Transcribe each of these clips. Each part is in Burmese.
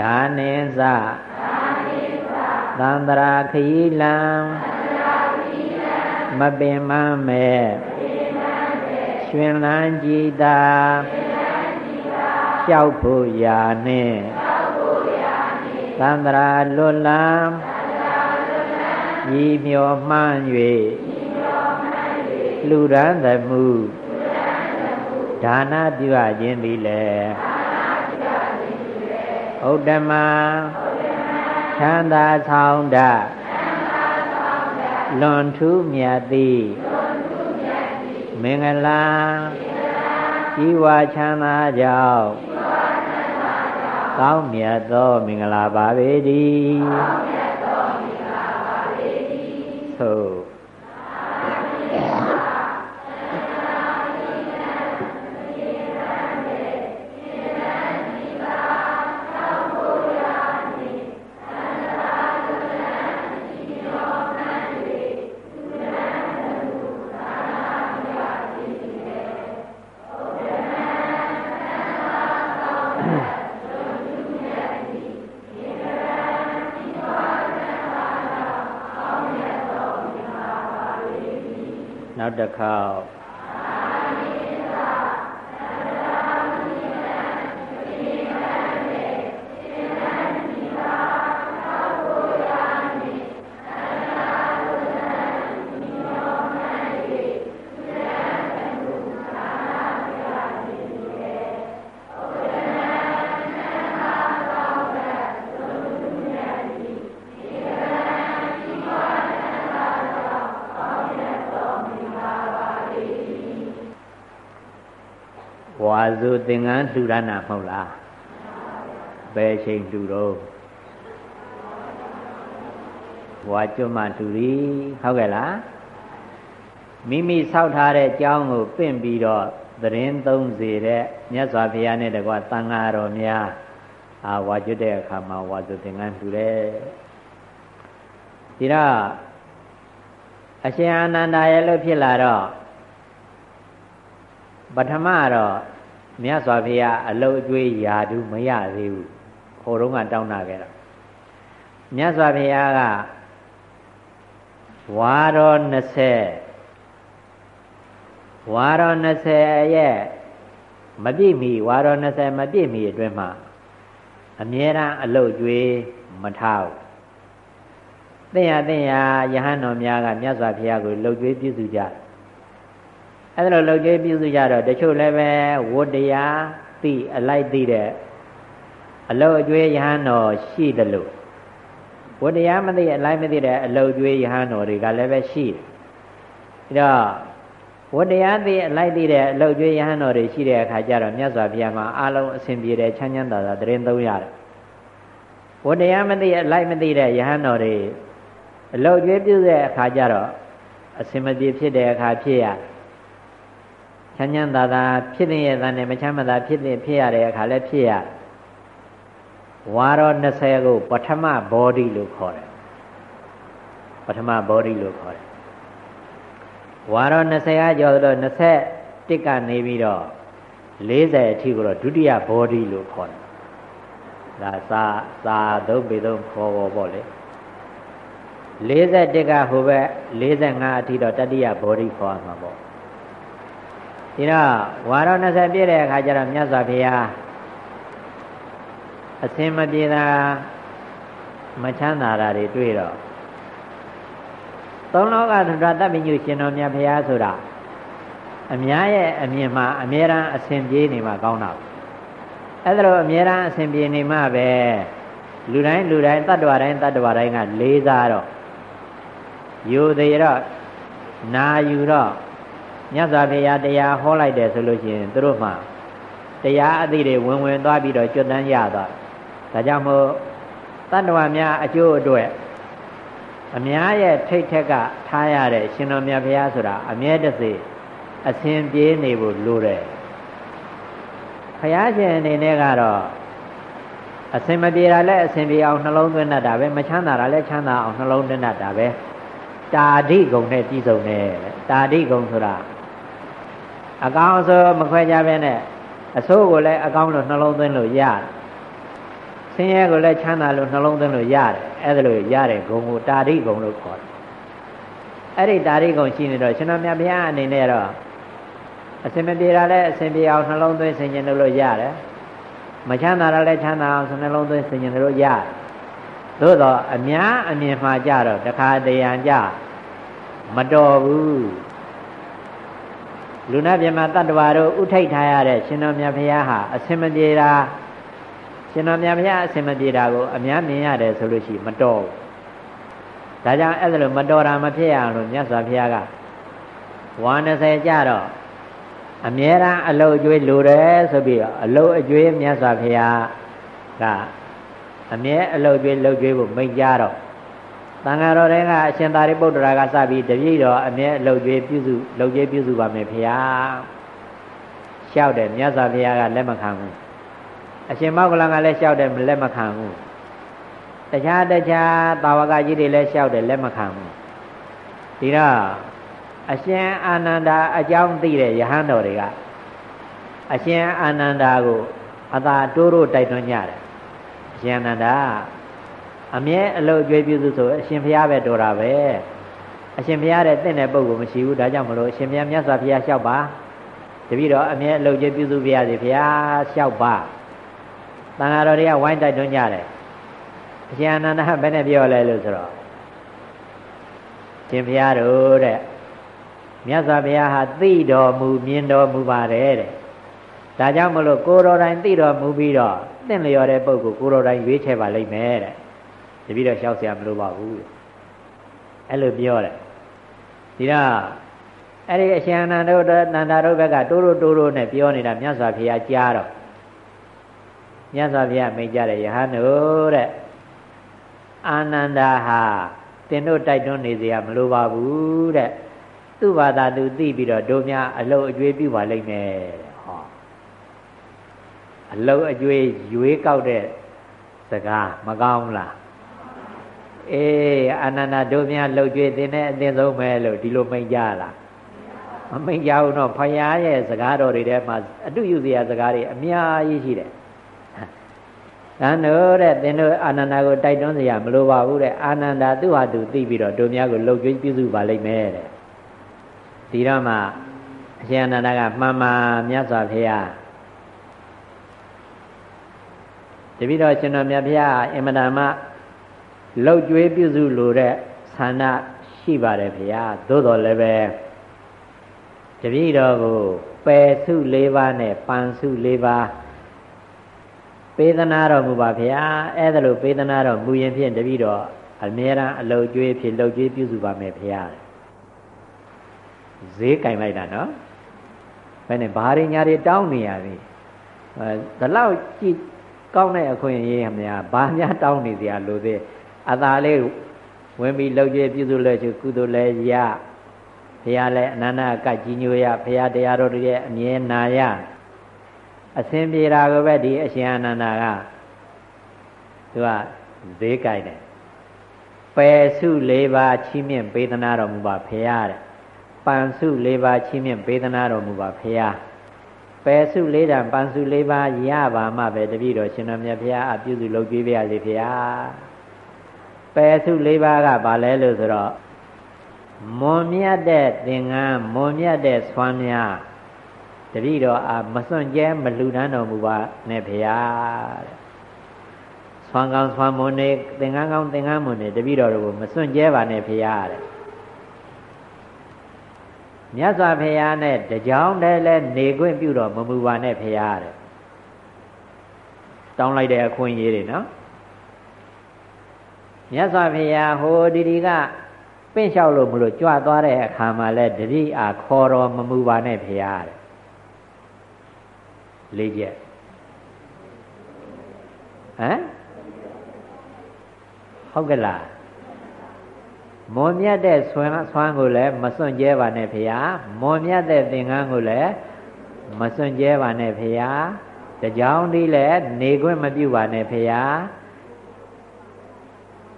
ဒါနိသသန္တရာခยีလံမပင်မမဲ့ရှင်လန်းကြည်သာလျှောက်ဖို့ရာနှင့်သန္တရာလွတ်လံဤမျောမှန်း၍လူရန်သမှုဒါနပြုအပ်ခြင်းသည်လည်း ဥဒ္ဓမချမ်းသာဆောင်တလွန်ထူးမြတ်သည်မင်္ဂလာကြီးဝါချမ်းသာကြောင့်ကောင်းမြတ်သောမင်္ဂလာပါပေတည်း တစ်ခေါက် ဝါစုသင်္ကန်းလှူရနာမဟုတ်လားဘယ်ချိန်လှူတော့ဝါကျွတ်မှလှူရီဟုတ်ကဲ့လားမိမိဆောက်ထားတဲ့ကျောင်းကိုပင့်ပြီးတော့သတင်းသုံးစေတဲ့မြတ်စွာဘုရားနဲ့တကွာတန်ဃာတော်များအာဝါကျွတ်တဲ့အခါမှာဝါစုသင်္ကန်းလှူတယ်ဒီတော့အရှင်အာနန္ဒာရဲ့လို့ဖြစ်လာတော့ပထမတော့ မြတ်စွာဘုရားအလုတ်အကျွေးယာတုမရသေးဘူးဟိုတုန်းကတောင်းတာခဲ့တော့မြတ်စွာဘုရားကဝါတော်20ဝါတော်20ရဲ့မပြည့်မီဝါတော်20မပြည့်မီအတွင်းမှာအမြဲတမ်းအလုတ်ကျွေးမထားဘူးသင်ရသင်ရယဟန်တော်များကမြတ်စွာဘုရားကိုလှုပ်ကြွေးပြုစုကြတယ် အဲ့ဒါလိုလှုပ်ကြွေးပြုစုကြတော့တချို့လည်းပဲဝတ္တရားသိအလိုက်သိတဲ့အလုတ်အကျွေးယဟန်တော်ရှိတယ်လို့ဝတ္တရားမသိအလိုက်မသိတဲ့အလုတ်ကျွေးယဟန်တော်တွေကလည်းပဲရှိတယ်ဒါတော့ဝတ္တရားသိအလိုက်သိတဲ့အလုတ်ကျွေးယဟန်တော်တွေရှိတဲ့အခါကျတော့မြတ်စွာဘုရားမှာအလုံးအစဉ်ပြေတဲ့ချမ်းချမ်းသာသာတရင်သုံးရတယ်ဝတ္တရားမသိအလိုက်မသိတဲ့ယဟန်တော်တွေအလုတ်ကျွေးပြုတဲ့အခါကျတော့အစင်မပြေဖြစ်တဲ့အခါဖြစ်ရ ချမ်းချမ်းသာသာဖြစ်နေရတဲ့နဲ့မချမ်းမသာဖြစ်နေဖြစ်ရတဲ့အခါလည်းဖြစ်ရဝါရော20ကိုပထမဘောဓိလို့ခေါ်တယ်ပထမဘောဓိလို့ခေါ်တယ်ဝါရော20ကကျော်တော့21ကနေပြီးတော့40အထိကိုတော့ဒုတိယဘောဓိလို့ခေါ်တယ်ဒါစာစာသုံးပေသုံးခေါ်ပေါ်ပေါ့လေ41ကဟိုဘက်45အထိတော့တတိယဘောဓိခေါ်မှာပေါ့ ဒီတော့ဝါရော20ပြည့်တဲ့အခါကျတော့မြတ်စွာဘုရားအစင်မပြေတာမချမ်းသာတာတွေတွေ့တော့သုံးလောကသဒ္ဓတပ္ပညုရှင်တော်မြတ်ဘုရားဆိုတာအများရဲ့အမြင်မှာအမြဲတမ်းအစဉ်ပြေနေမှာကောင်းတာအဲ့ဒါလိုအမြဲတမ်းအစဉ်ပြေနေမှပဲလူတိုင်းလူတိုင်းတ attva တိုင်းတ attva တိုင်းကလေးစားတော့ယူသေးတော့နာယူတော့ မြတ်စွာဘုရားတရားဟောလိုက်တယ်ဆိုလို့ရှိရင်သူတို့မှတရားအသည့်တွေဝင်ဝင်သွားပြီးတော့ကျွတ်တန်းရသွားဒါကြောင့်မို့တတ္တဝများအကျိုးအတွက်အများရဲ့ထိတ်ထက်ကထားရတဲ့ရှင်တော်မြတ်ဘုရားဆိုတာအမြဲတစေအစဉ်ပြေးနေဖို့လိုတယ်ဘုရားရှင်အနေနဲ့ကတော့အစဉ်မပြေတာလည်းအစဉ်ပြေအောင်နှလုံးသွင်းတတ်တာပဲမချမ်းသာတာလည်းချမ်းသာအောင်နှလုံးသွင်းတတ်တာပဲတာဓိဂုံနဲ့ပြည်စုံတယ်တာဓိဂုံဆိုတာ အကောင်းအဆိုးမခွဲကြဘဲနဲ့အဆိုးကိုလည်းအကောင်းလို့နှလုံးသွင်းလို့ရတယ်ဆင်းရဲကိုလည်းချမ်းသာလို့နှလုံးသွင်းလို့ရတယ်အဲ့ဒါလို့ရတဲ့ဂုံကိုတာရိဂုံလို့ခေါ်တယ်အဲ့ဒီတာရိဂုံရှိနေတော့ရှင်တော်မြတ်ဘုရားအနေနဲ့တော့အစင်မပြေတာလည်းအစင်ပြေအောင်နှလုံးသွင်းဆင်ခြင်လို့ရတယ်မချမ်းသာတာလည်းချမ်းသာအောင်နှလုံးသွင်းဆင်ခြင်လို့ရတယ်သို့တော့အများအမြင်မှာကြတော့တခါတရံကြမတော်ဘူး လူနာပြမတတ္တဝါတို့ဥထိတ်ထားရတဲ့ရှင်တော်မြတ်ဘုရားဟာအစင်မပြေတာရှင်တော်မြတ်ဘုရားအစင်မပြေတာကိုအများမြင်ရတယ်ဆိုလို့ရှိမတော်ဘူးဒါကြောင့်အဲ့ဒါလိုမတော်တာမဖြစ်ရအောင်လို့မြတ်စွာဘုရားကဝါ20ကြတော့အမြဲတမ်းအလုတ်အကျွေးလိုတယ်ဆိုပြီးတော့အလုတ်အကျွေးမြတ်စွာဘုရားကအမြဲအလုတ်အကျွေးလှုပ်ကျွေးဖို့မိန့်ကြတော့ တန်ဃာတော်တွေကအရှင်သာရိပုတ္တရာကစပြီးတပြည့်တော်အမြဲအလုတ်ကျွေးပြုစုလှုပ်ကျွေးပြုစုပါမယ်ဘုရားလျှောက်တယ်မြတ်စွာဘုရားကလက်မခံဘူးအရှင်မောကလန်ကလည်းလျှောက်တယ်လက်မခံဘူးတခြားတခြားတာဝကကြီးတွေလည်းလျှောက်တယ်လက်မခံဘူးဒီတော့အရှင်အာနန္ဒာအကြောင်းသိတဲ့ယဟန်တော်တွေကအရှင်အာနန္ဒာကိုအသာတိုးတို့တိုက်တွန်းကြတယ်အရှင်အာနန္ဒာ အမြဲအလုတ်ကြွေးပြုစုဆိုအရှင်ဘုရားပဲတော်တာပဲအရှင်ဘုရားတဲ့တင့်တဲ့ပုဂ္ဂိုလ်မရှိဘူးဒါကြောင့်မလို့အရှင်ဘုရားမြတ်စွာဘုရားလျှောက်ပါတပည့်တော်အမြဲအလုတ်ကြွေးပြုစုပြရစီဘုရားလျှောက်ပါတန်ဃာတော်တွေကဝိုင်းတိုက်တွန်းကြတယ်အရှင်အာနန္ဒာဘယ်နဲ့ပြောလဲလို့ဆိုတော့ရှင်ဘုရားတို့တဲ့မြတ်စွာဘုရားဟာသိတော်မူမြင်တော်မူပါတယ်တဲ့ဒါကြောင့်မလို့ကိုတော်တိုင်သိတော်မူပြီးတော့တင့်လျော်တဲ့ပုဂ္ဂိုလ်ကိုတော်တိုင်ရွေးချယ်ပါလိမ့်မယ်တဲ့ တပည့်တော်လျှောက်เสียမလို့ပါဘူးအဲ့လိုပြောတယ်ဒီတော့အဲ့ဒီအရှင်အနန္ဒတို့နန္ဒာတို့ဘက်ကတိုးတိုးတိုးတိုးနဲ့ပြောနေတာမြတ်စွာဘုရားကြားတော့မြတ်စွာဘုရားမိန့်ကြတယ်ယဟန်တို့တဲ့အာနန္ဒာဟာတင်တို့တိုက်တွန်းနေเสียမလိုပါဘူးတဲ့သူ့ဘာသာသူသိပြီးတော့တို့များအလုံးအကျွေးပြုပါလိမ့်မယ်တဲ့ဟောအလုံးအကျွေးရွေးကောက်တဲ့စကားမကောင်းလား အေးအာနန္ဒတို့များလှုပ်ကြွေးတင်တဲ့အသင်ဆုံးပဲလို့ဒီလိုမိန်ကြလားမမိန်ကြဘူးတော့ဖယားရဲ့စကားတော်တွေထဲမှာအတုယူစရာစကားတွေအများကြီးရှိတယ်တန်တို့တဲ့သင်တို့အာနန္ဒာကိုတိုက်တွန်းစရာမလိုပါဘူးတဲ့အာနန္ဒာသူ့ဟာသူသိပြီးတော့တို့များကိုလှုပ်ကြွေးပြုစုပါလိမ့်မယ်တဲ့ဒီတော့မှအရှင်အနန္ဒာကမှန်မှန်မြတ်စွာဘုရားတပိတော့ရှင်တော်မြတ်ဘုရားအင်မတန်မှ လှုပ်ကြွေးပြုစုလိုတဲ့ဆန္ဒရှိပါတယ်ဘုရားသို့တော်လည်းပဲတပိတော်ကိုပယ်စု၄ပါးနဲ့ပန်စု၄ပါးပေးသနာတော်မူပါဗျာအဲ့ဒါလိုပေးသနာတော်မူရင်ဖြင့်တပိတော်အမြဲတမ်းအလုတ်ကျွေးဖြစ်လှုပ်ကျွေးပြုစုပါမယ်ဗျာဈေးကင်လိုက်တာနော်ဘယ်နဲ့ဘာတွေညာတွေတောင်းနေရပြီအဲဒါလောက်ကြည့်ကောင်းတဲ့အခွင့်အရေးအများဘာများတောင်းနေစရာလိုသေး အသာလေးဝင်ပြီးလှုပ်ကြည့်ပြုစုလဲချကုသိုလ်လဲရဘုရားလည်းအနန္တကကြီးညိုရဘုရားတရားတော်တွေရဲ့အမြဲနာရအစဉ်ပြေတာကိုပဲဒီအရှင်အနန္ဒာကသူကဈေးကြိုက်တယ်ပယ်စု၄ပါးချီးမြှင့်ပေးသနာတော်မူပါဘုရားတဲ့ပန်စု၄ပါးချီးမြှင့်ပေးသနာတော်မူပါဖရာပယ်စု၄တံပန်စု၄ပါးရပါမှပဲတပည့်တော်ရှင်တော်မြတ်ဖရာအပြုစုလုပ်ကြည့်ပါရစေဖရာ ပယ်စု၄ပါးကဘာလဲလို့ဆိုတော့မွန်မြတ်တဲ့သင်္ကန်းမွန်မြတ်တဲ့ဆွမ်းများတပည့်တော်အာမစွန့်ကြဲမလူတန်းတော်မူပါနဲ့ဖရာတဲ့ဆွမ်းကောင်းဆွမ်းမွန်နေသင်္ကန်းကောင်းသင်္ကန်းမွန်နေတပည့်တော်တို့ကိုမစွန့်ကြဲပါနဲ့ဖရာတဲ့မြတ်စွာဘုရားနဲ့တကြောင်တည်းလဲနေခွင့်ပြုတော်မမူပါနဲ့ဘုရားတဲ့တောင်းလိုက်တဲ့အခွင့်အရေးတွေနော် မြတ်စွာဘုရားဟိုဒီဒီကပင့်လျှောက်လို့မလို့ကြွသွားတဲ့အခါမှာလဲတတိအားခေါ်တော်မမူပါနဲ့ဘုရားတဲ့လေးချက်ဟမ်ဟုတ်ကလားမွန်မြတ်တဲ့ဆွမ်းဆွမ်းကိုလည်းမစွန့်ကြဲပါနဲ့ဖေဟာမွန်မြတ်တဲ့သင်္ကန်းကိုလည်းမစွန့်ကြဲပါနဲ့ဖေဟာတကြောင်ဒီလည်းနေခွင့်မပြုပါနဲ့ဖေဟာ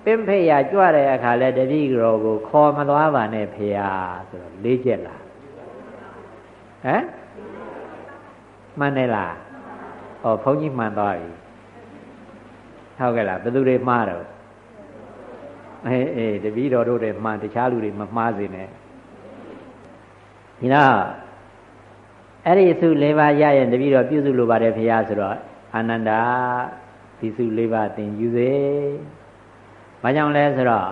ပင်ဖေရကြွတဲ့အခါလဲတတိတော်ကိုခေါ်မသွားပါနဲ့ဖေဟာဆိုတော့လေးချက်လားဟမ်မှန်တယ်လားဟောဘုန်းကြီးမှန်သွားပြီဟဟုတ်ကဲ့လားဘယ်သူတွေမှားတော့အေးအေးတပည့်တော်တို့တွေမှားတခြားလူတွေမမှားစေနဲ့ဒီတော့အဲ့ဒီစု၄ပါးရရင်တပည့်တော်ပြုစုလိုပါတယ်ဖေရဆိုတော့အာနန္ဒာဒီစု၄ပါးသင်ယူစေ။ ဘာကြောင့်လဲဆိုတော့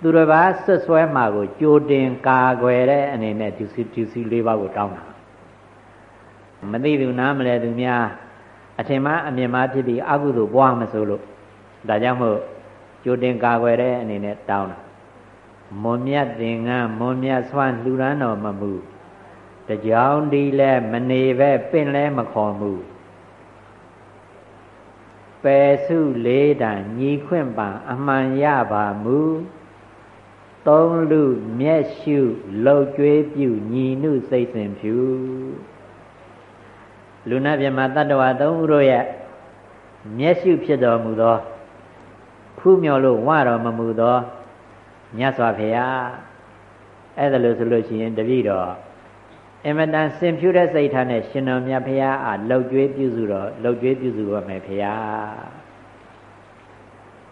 သူတစ်ပါးဆွတ်ဆွဲမှာကိုကြိုတင်ကာကွယ်တဲ့အနေနဲ့ဒီစုဒီစု၄ပါးကိုတောင်းတာ။မသိသူနားမလဲသူများအထင်မှားအမြင်မှားဖြစ်ပြီးအကုသိုလ်ပွားမဆိုလို့ဒါကြောင့်မို့ကြိုတင်ကာကွယ်တဲ့အနေနဲ့တောင်းတာ။မွန်မြတ်သင်္ကန်းမွန်မြတ်ဆွမ်းလှူရမ်းတော်မမူတကြောင်ဒီလဲမနေပဲပင့်လဲမခေါ်မှု ပယ်စုလေးတန်ညီခွင့်ပံအမှန်ရပါမူသုံးလူမျက်ရှုလှုပ်ကြွေးပြုညီနုစိတ်စဉ်ဖြူလူနာပြမတတ္တဝါသုံးဦးတို့ရဲ့မျက်ရှုဖြစ်တော်မူသောဖူးမြော်လို့ဝတော်မမူသောမြတ်စွာဘုရားအဲ့ဒါလို့ဆိုလို့ရှိရင်တပည့်တော် အမတန်စင်ဖြူတဲ့စိတ်ထားနဲ့ရှင်တော်မြတ်ဖရာအားလှုပ်ကြွေးပြုစုတော့လှုပ်ကြွေးပြုစုရမယ်ဖရာ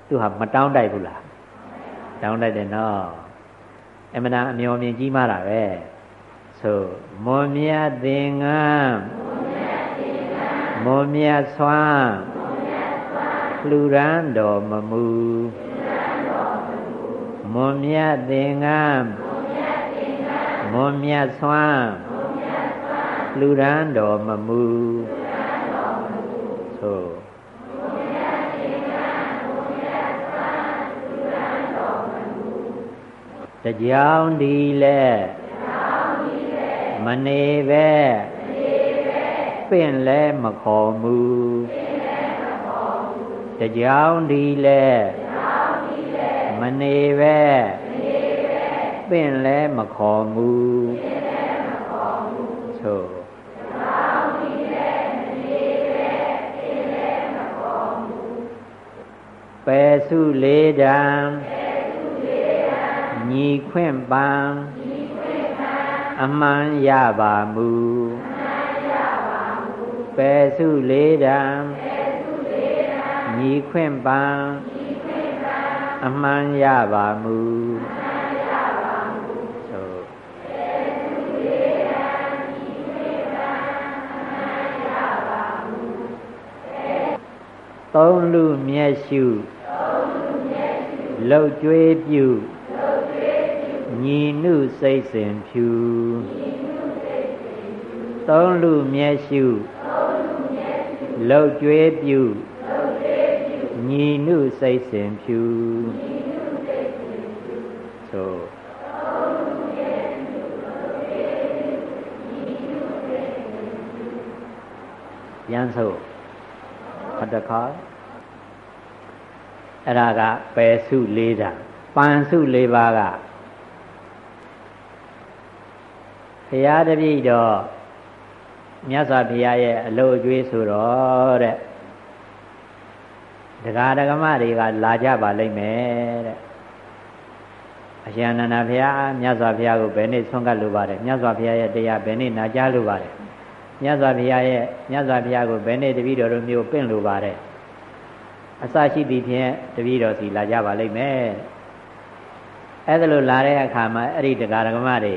သူဟာမတောင်းတိုက်ဘူးလားတောင်းတိုက်တယ်နော်အမတန်အမျော်မြင်ကြီးမားတာပဲဆိုမွန်မြတ်သင်္ကန်းမွန်မြတ်ဆွမ်းလှူရန်တော်မမူမွန်မြတ်သင်္ကန်းမွန်မြတ်ဆွမ်း လူရန်တော်မမူသို့တကြောင်ဒီလဲမနေပဲပင့်လဲမခေါ်မူတကြောင်ဒီလဲမနေပဲပင့်လဲမခေါ်မူ စုလေးတံညီခွင့်ပံအမှန်ရပါမူပယ်စုလေးတံညီခွင့်ပံအမှန်ရပါမူသုံးလူမျက်ရှု လှုပ်ကြွေးပြုညီနုစိတ်စဉ်ဖြူသုံးလူမျက်ရှုလှုပ်ကြွေးပြုညီနုစိတ်စဉ်ဖြူသို့ရန်ဆိုဟတ်တခါ အဲ့ဒါကပယ်စု၄ဓာပန်စု၄ပါးကဘုရားတပည့်တော်မြတ်စွာဘုရားရဲ့အလို့အကျွေးဆိုတော့တဲ့ဒကာဒကမတွေကလာကြပါလိမ့်မယ်တဲ့အရှင်အနန္ဒဘုရားမြတ်စွာဘုရားကိုဘယ်နေ့ဆွမ်းကပ်လိုပါတယ်မြတ်စွာဘုရားရဲ့တရားဘယ်နေ့နာကြားလိုပါတယ်မြတ်စွာဘုရားရဲ့မြတ်စွာဘုရားကိုဘယ်နေ့တပည့်တော်တို့မျိုးပင့်လိုပါတယ် အစရှိသည်ဖြင့်တပည့်တော်စီလာကြပါလိမ့်မယ်အဲ့ဒါလိုလာတဲ့အခါမှာအဲ့ဒီတရားဓမ္မတွေ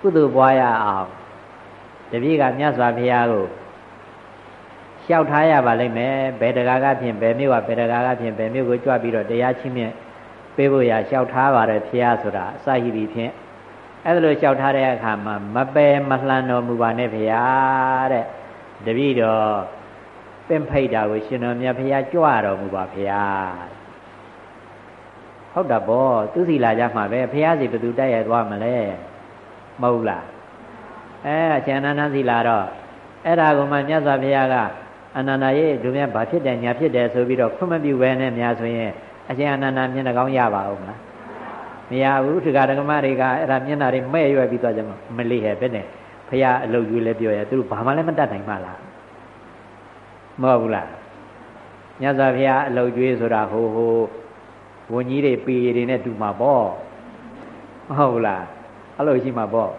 ကုသိုလ်ပွားရအောင်တပည့်ကမြတ်စွာဘုရားကိုလျှောက်ထားရပါလိမ့်မယ်ဘယ်တရားကဖြင့်ဘယ်မျိုးကဘယ်တရားကဖြင့်ဘယ်မျိုးကိုကြွပြီးတော့တရားချင်းမြင့်ပေးဖို့ရလျှောက်ထားပါတယ်ဖះဆိုတာအစရှိသည်ဖြင့်အဲ့ဒါလိုလျှောက်ထားတဲ့အခါမှာမပယ်မလှန်တော်မူပါနဲ့ဗျာတဲ့တပည့်တော် ပင့်ဖိတ်တာကိုရှင်တော်မြတ်ဘုရားကြွတော်မူပါဗျာဟုတ်တာဗောသူစီလာကြမှာပဲဘုရားစီဘယ်သူတိုက်ရိုက်သွားမလဲမဟုတ်လားအဲအရှင်အနန္ဒစီလာတော့အဲ့ဒါကိုမှမြတ်စွာဘုရားကအနန္ဒရဲ့ဒုမြတ်ဘာဖြစ်တယ်ညာဖြစ်တယ်ဆိုပြီးတော့ခွင့်မပြုဘဲနဲ့များဆိုရင်အရှင်အနန္ဒမျက်နှာကောင်းရပါဦးမလားမရဘူးဒကာဒကမတွေကအဲ့ဒါမျက်နှာတွေမဲ့ရွယ်ပြီးသွားကြမှာမလေးဟဲ့ဘယ်နဲ့ဖះအလုပ်ကြီးလဲပြောရသူတို့ဘာမှလည်းမတတ်နိုင်မှလား မဟုတ်ဘူးလားမြတ်စွာဘုရားအလုပ်ကျွေးဆိုတာဟိုဟိုဝန်ကြီးတွေပေတွေနဲ့တူမှာပေါ့မဟုတ်လားအဲ့လိုရှိမှာပေါ့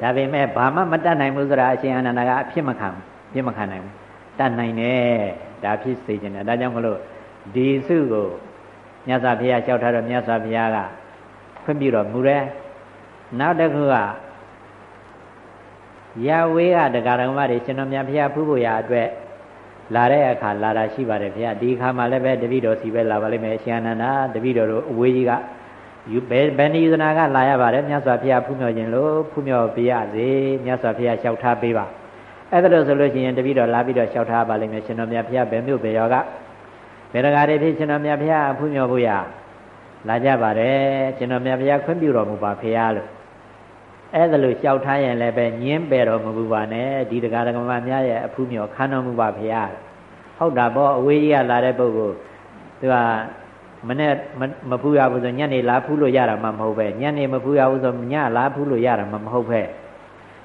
ဒါပေမဲ့ဘာမှမတတ်နိုင်ဘူးဆိုတာအရှင်အနန္ဒကအဖြစ်မခံပြစ်မခံနိုင်ဘူးတတ်နိုင်တယ်ဒါဖြစ်စေခြင်းတယ်ဒါကြောင့်မလို့ဒီစုကိုမြတ်စွာဘုရားလျှောက်ထားတော့မြတ်စွာဘုရားကခွင့်ပြုတော်မူတယ်နောက်တစ်ခုက ရဝေးကတရားတော်မတွေရှင်တော်မြတ်ဘုရားဖူးဖို့ရအတွက်လာတဲ့အခါလာတာရှိပါတယ်ဘုရားဒီအခါမှာလည်းပဲတပည့်တော်စီပဲလာပါလိမ့်မယ်ရှင်အနန္ဒာတပည့်တော်တို့အဝေးကြီးကယူဘယ်ဘယ်နည်းယူနာကလာရပါတယ်မြတ်စွာဘုရားဖူးမြော်ခြင်းလို့ဖူးမြော်ပေးရစေမြတ်စွာဘုရားလျှောက်ထားပေးပါအဲ့ဒါလို့ဆိုလို့ရှိရင်တပည့်တော်လာပြီးတော့လျှောက်ထားပါလိမ့်မယ်ရှင်တော်မြတ်ဘုရားဘယ်မြို့ဘယ်ရောကဘယ်တကားတွေဖြစ်ရှင်တော်မြတ်ဘုရားဖူးမြော်ဖို့ရလာကြပါတယ်ရှင်တော်မြတ်ဘုရားခွင့်ပြုတော်မူပါဖေရလို့ အဲ့ဒါလို့လျှောက်ထားရင်လည်းပဲညင်းပယ်တော်မူပါနဲ့ဒီတရားဓမ္မများရဲ့အဖူးမြော်ခံတော်မူပါဖေရဟုတ်တာပေါ့အဝေးကြီးကလာတဲ့ပုဂ္ဂိုလ်သူကမနဲ့မဖူးရဘူးဆိုညနေလာဖူးလို့ရတာမှမဟုတ်ပဲညနေမဖူးရဘူးဆိုညလာဖူးလို့ရတာမှမဟုတ်ပဲ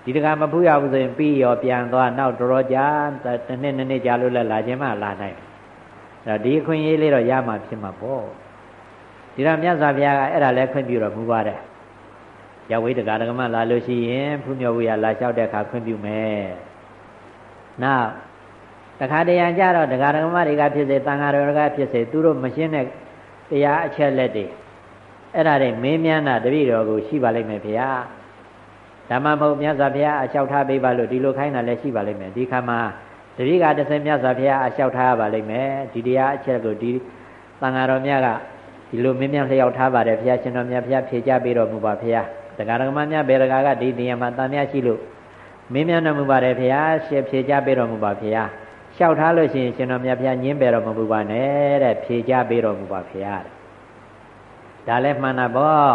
ဒီတကမဖူးရဘူးဆိုရင်ပြီးရောပြန်သွားနောက်တော်တော်ကြာတစ်နှစ်နှစ်နှစ်ကြာလို့လည်းလာခြင်းမှလာနိုင်ဒါဒီအခွင့်အရေးလေးတော့ရမှာဖြစ်မှာပေါ့ဒီတော့မြတ်စွာဘုရားကအဲ့ဒါလည်းခွင့်ပြုတော်မူပါတယ် ရဝိတကာဒကမလာလို့ရှိရင်ဖူးမြော်ဝေရလာလျှောက်တဲ့အခါခွင့်ပြုမယ်နောက်တခါတရံကြတော့တရားဓမ္မတွေကဖြစ်စေတန်ဃာတွေကဖြစ်စေသူတို့မရှင်းတဲ့တရားအချက်လက်တွေအဲ့ဒါတွေမင်းမြန်းတာတပည့်တော်ကိုရှိပါလိမ့်မယ်ဗျာဓမ္မမဟုတ်မြတ်စွာဘုရားအလျှောက်ထားပေးပါလို့ဒီလိုခိုင်းတာလည်းရှိပါလိမ့်မယ်ဒီခါမှာတပည့်ကတဆင်မြတ်စွာဘုရားအလျှောက်ထားရပါလိမ့်မယ်ဒီတရားအချက်ကိုဒီသံဃာတော်များကဒီလိုမင်းမြန်းလျှောက်ထားပါတယ်ဘုရားရှင်တော်မြတ်ဘုရားဖြေကြပေးတော်မူပါဘုရား တရားဓမ္မများဘေရကာကဒီနေရာမှာတန်မြတ်ရှိလို့မင်းမြန်းတော်မူပါတယ်ဘုရားရှေ့ဖြေကြပေးတော်မူပါဘုရားလျှောက်ထားလို့ရှိရင်ရှင်တော်မြတ်ဘုရားညင်းပယ်တော်မမူပါနဲ့တဲ့ဖြေကြပေးတော်မူပါဘုရားဒါလည်းမှန်တာပေါ့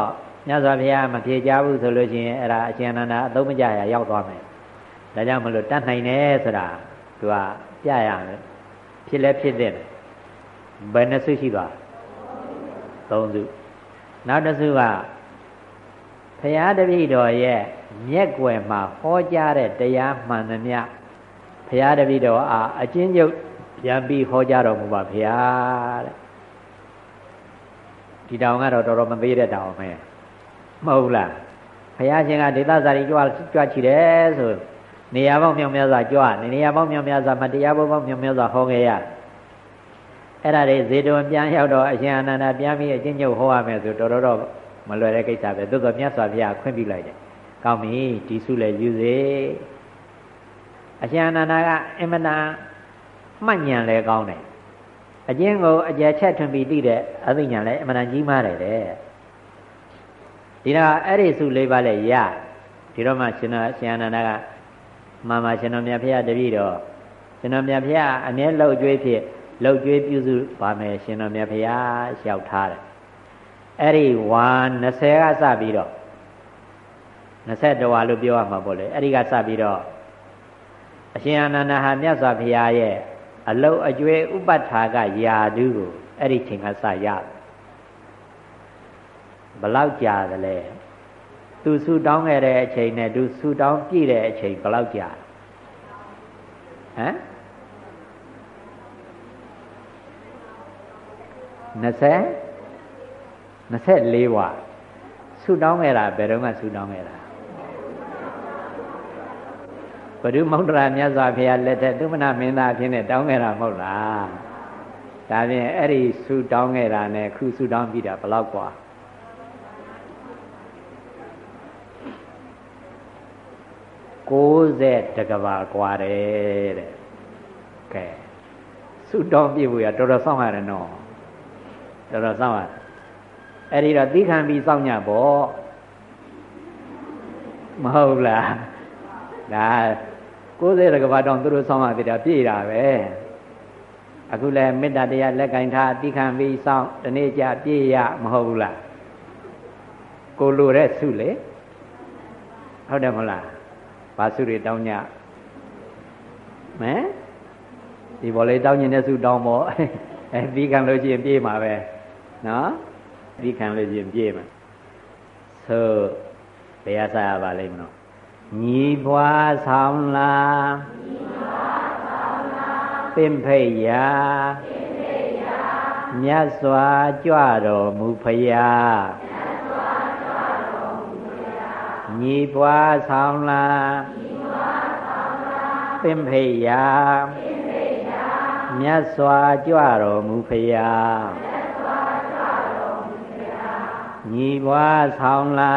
မြတ်စွာဘုရားမဖြေကြဘူးဆိုလို့ရှိရင်အဲ့ဒါအရှင်အနန္ဒာအသုံးမကျရရောက်သွားမယ်ဒါကြောင့်မလို့တတ်နိုင်တယ်ဆိုတာသူကပြရမယ်ဖြစ်လဲဖြစ်တဲ့ဘယ်နှစုရှိသွားသုံးစုနောက်တစ်စုက ဘုရားတပည့်တော်ရဲ့မျက်ွယ်မှာဟောကြားတဲ့တရားမှန်သမျှဘုရားတပည့်တော်အားအချင်းချုပ်ပြန်ပြီးဟောကြားတော်မူပါဘုရားတဲ့ဒီတောင်ကတော့တော်တော်မသေးတဲ့တောင်ပဲမဟုတ်လားဘုရားရှင်ကဒေသစာရီကြွကြွချီတယ်ဆိုနေရာပေါင်းမြောင်များစွာကြွနေရာပေါင်းမြောင်များစွာမတရားပေါင်းမြောင်များစွာဟောခဲ့ရအဲ့ဒါတွေဇေတဝန်ပြန်ရောက်တော့အရှင်အနန္ဒပြန်ပြီးအချင်းချုပ်ဟောရမယ်ဆိုတော်တော်တော့ မလွယ်တဲ့ကိစ္စပဲသို့တော်မြတ်စွာဘုရားခွင့်ပြုလိုက်တယ်ကောင်းပြီဒီစုလည်းယူစေအရှင်အနန္ဒကအင်မနာမှတ်ဉဏ်လည်းကောင်းတယ်အကျဉ်းကိုအကျယ်ချက်ထွင်ပြီးသိတဲ့အသိဉာဏ်လည်းအမှန်တန်ကြီးမားတယ်တဲ့ဒီတော့အဲ့ဒီစုလေးပါးလည်းရဒီတော့မှရှင်တော်ရှင်အနန္ဒကမာမရှင်တော်မြတ်ဖရာတပည့်တော်ရှင်တော်မြတ်ဖရာအနည်းလောက်ကျွေးဖြစ်လောက်ကျွေးပြုစုပါမယ်ရှင်တော်မြတ်ဖရာလျှောက်ထားတယ် အဲ့ဒီဝါ20ကစပြီးတော့20ဝါလို့ပြောရမှာပေါ့လေအဲ့ဒီကစပြီးတော့အရှင်အာနန္ဒဟာမြတ်စွာဘုရားရဲ့အလုတ်အကျွေးဥပဋ္ဌာကယာဓုကိုအဲ့ဒီချိန်ကစရဘလောက်ကြာသလဲသူဆူတောင်းခဲ့တဲ့အချိန်နဲ့သူဆူတောင်းပြည့်တဲ့အချိန်ဘလောက်ကြာဟမ်20 24ဝါဆူတောင်းခဲ့တာဘယ်တော့မှဆူတောင်းခဲ့တာဘဒုမௌဒရာမြတ်စွာဘုရားလက်ထက်သုမနာမင်းသားအဖြစ်နဲ့တောင်းခဲ့တာမဟုတ်လားဒါဖြင့်အဲ့ဒီဆူတောင်းခဲ့တာနဲ့ခုဆူတောင်းပြီးတာဘယ်လောက်กว่า60တကဘာกว่าတယ်တဲ့ကဲဆူတောင်းပြဖို့ရတော်တော်စောင့်ရတယ်နော်တော်တော်စောင့်ရတယ် အဲ့ဒီတော့သီးခံပြီးစောင့်ညပေါ့မဟုတ်လားဒါ90တကဘာတောင်သူတို့စောင့်ရသေးတာပြည့်တာပဲအခုလဲမေတ္တာတရားလက်ကင်ထားသီးခံပြီးစောင့်ဒီနေ့ကြပြည့်ရမဟုတ်ဘူးလားကိုလိုတဲ့စုလေဟုတ်တယ်မဟုတ်လားဘာစုတွေတောင်းညမဲဒီဘောလေးတောင်းညင်တဲ့စုတောင်းပေါ့အဲပြီးခံလို့ရှိရင်ပြေးမှာပဲနော် ပြီးခံလို့ချင်းပြေးမှာဆိုဘယ်ရဆရပါလိမ့်မလို့ညီပွားဆောင်လာညီပွားဆောင်လာပင်ဖိတ်ရာပင်ဖိတ်ရာမြတ်စွာကြွတော်မူဖရာမြတ်စွာကြွတော်မူဖရာညီပွားဆောင်လာညီပွားဆောင်လာပင်ဖိတ်ရာပင်ဖိတ်ရာမြတ်စွာကြွတော်မူဖရာ ညီဘွားဆောင်လာ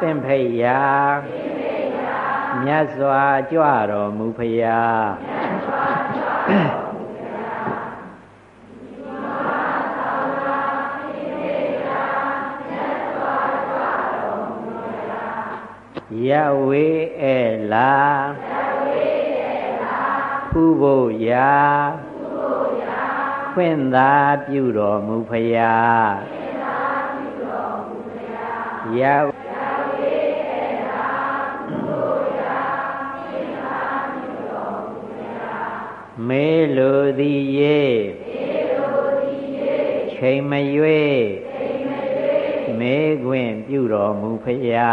သင်ဖိတ်ရာမြတ်စွာကြွတော်မူဖရာယဝေဧလာဖူဖို့ရာ ခွင့်သာပြုတော်မူဖရာယမေလိုသည်ရေချိန်မရွေမေခွင့်ပြုတော်မူဖရာ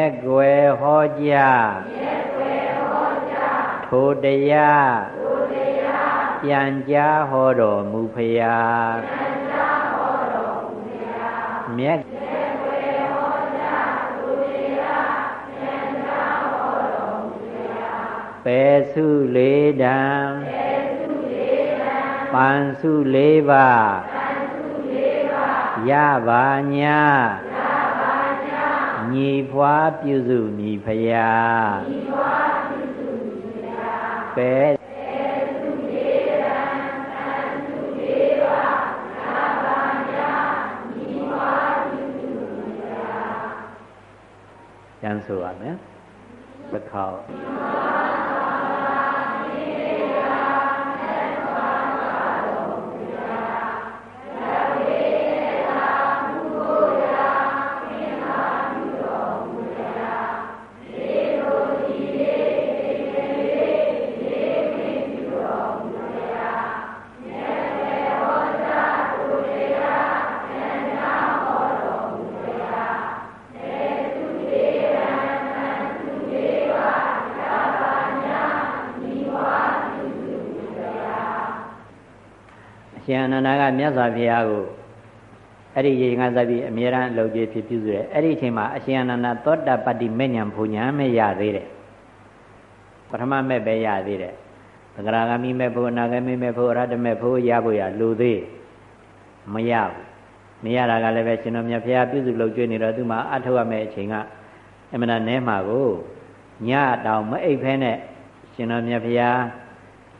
မြက်ွယ်ဟောကြားထိုတရားပြန်ကြားဟောတော်မူဖရာမြက်ပေစုလေးတံပန်စုလေးပါရပါညာ ညီဖွာပြုစုမိဖရာပေကျ ရှင်အနန္ဒာကမြတ်စွာဘုရားကိုအဲ့ဒီရေငါသတိအမြဲတမ်းအလုပ်ကြီးဖြစ်ပြုစုတယ်အဲ့ဒီအချိန်မှာအရှင်အနန္ဒာသောတာပတ္တိမေညာဘုံညာမဲ့ရသေးတယ်ပထမမဲ့ပဲရသေးတယ်သဂရာဂမိမဲ့ဘုအနာဂမိမဲ့ဘုအရဟတမဲ့ဘုရဖို့ရလူသေးမရဘူးမရတာကလည်းပဲရှင်တော်မြတ်ဘုရားပြုစုလုပ်ကျွေးနေတော့သူမှအထောက်ရမဲ့အချိန်ကအမှန်တည်းနဲမှာကိုညတောင်မအိပ်ဖဲနဲ့ရှင်တော်မြတ်ဘုရား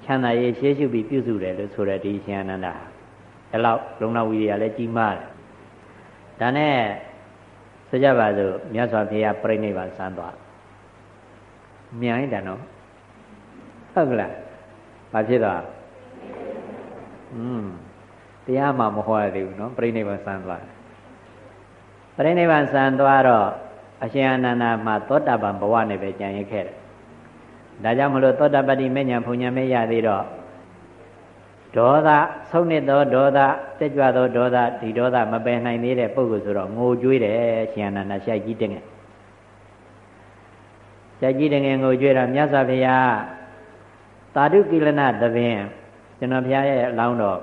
ချမ်းသာရေးရှေးရှုပြီးပြုစုတယ်လို့ဆိုတဲ့ဒီရှင်အနန္ဒာအဲ့လောက်လုံလောက်ဝီရိယလည်းကြီးမားတယ်ဒါနဲ့ဆိုကြပါစို့မြတ်စွာဘုရားပြိဋိဘံစမ်းသွားမြိုင်တယ်နော်ဟုတ်ကလားဘာဖြစ်သွားอืมတရားမှမဟောရသေးဘူးနော်ပြိဋိဘံစမ်းသွားပြိဋိဘံစမ်းသွားတော့အရှင်အနန္ဒာမှာသောတာပန်ဘဝနဲ့ပဲကြံရခဲ့တယ် ဒါကြောင့်မလို့သောတာပတိမေညာဘုံညာမေရသေးတော့ဒေါသဆုံးနစ်သောဒေါသတက်ကြွသောဒေါသဒီဒေါသမပယ်နိုင်သေးတဲ့ပုဂ္ဂိုလ်ဆိုတော့ငိုကြွေးတယ်ရှင်အနန္ဒရှိုက်ကြီးတဲ့ငယ်ရှိုက်ကြီးတဲ့ငယ်ငိုကြွေးတော့မြတ်စွာဘုရားသာဓုကိလနသဘင်ကျွန်တော်ဘုရားရဲ့အလောင်းတော်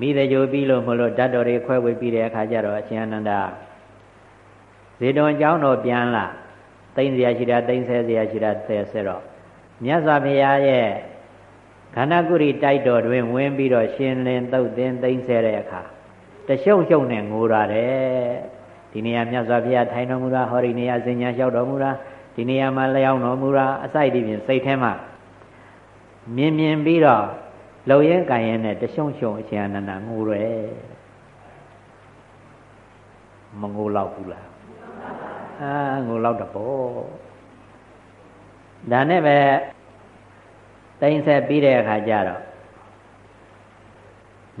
မိတဲ့ကြိုပြီးလို့မလို့ဓာတ်တော်တွေခွဲဝေပြီးတဲ့အခါကျတော့အရှင်အနန္ဒဇေတဝန်ကျောင်းတော်ပြန်လာ တိမ့်စရာရှိတာတိမ့်ဆဲစရာရှိတာဆဲဆဲတော့မြတ်စွာဘုရားရဲ့ခန္ဓာကုရိတိုက်တော်တွင်ဝင်ပြီးတော့ရှင်လင်းသုတ်သင်သိမ့်ဆဲတဲ့အခါတရှုံရှုံနဲ့ငိုရတယ်ဒီနေရာမြတ်စွာဘုရားထိုင်တော်မူတာဟောဒီနေရာစဉ္ညာလျှောက်တော်မူတာဒီနေရာမှာလျောင်းတော်မူတာအစိုက်ဒီပြင်စိတ်ထဲမှာမြင်မြင်ပြီးတော့လုံရင်ကံရင်နဲ့တရှုံရှုံအရှင်အနန္ဒငိုရယ်မငိုတော့ဘူးလား အာငိုတော့တပေါ့ဒါနဲ့ပဲတိမ့်ဆက်ပြီးတဲ့အခါကျတော့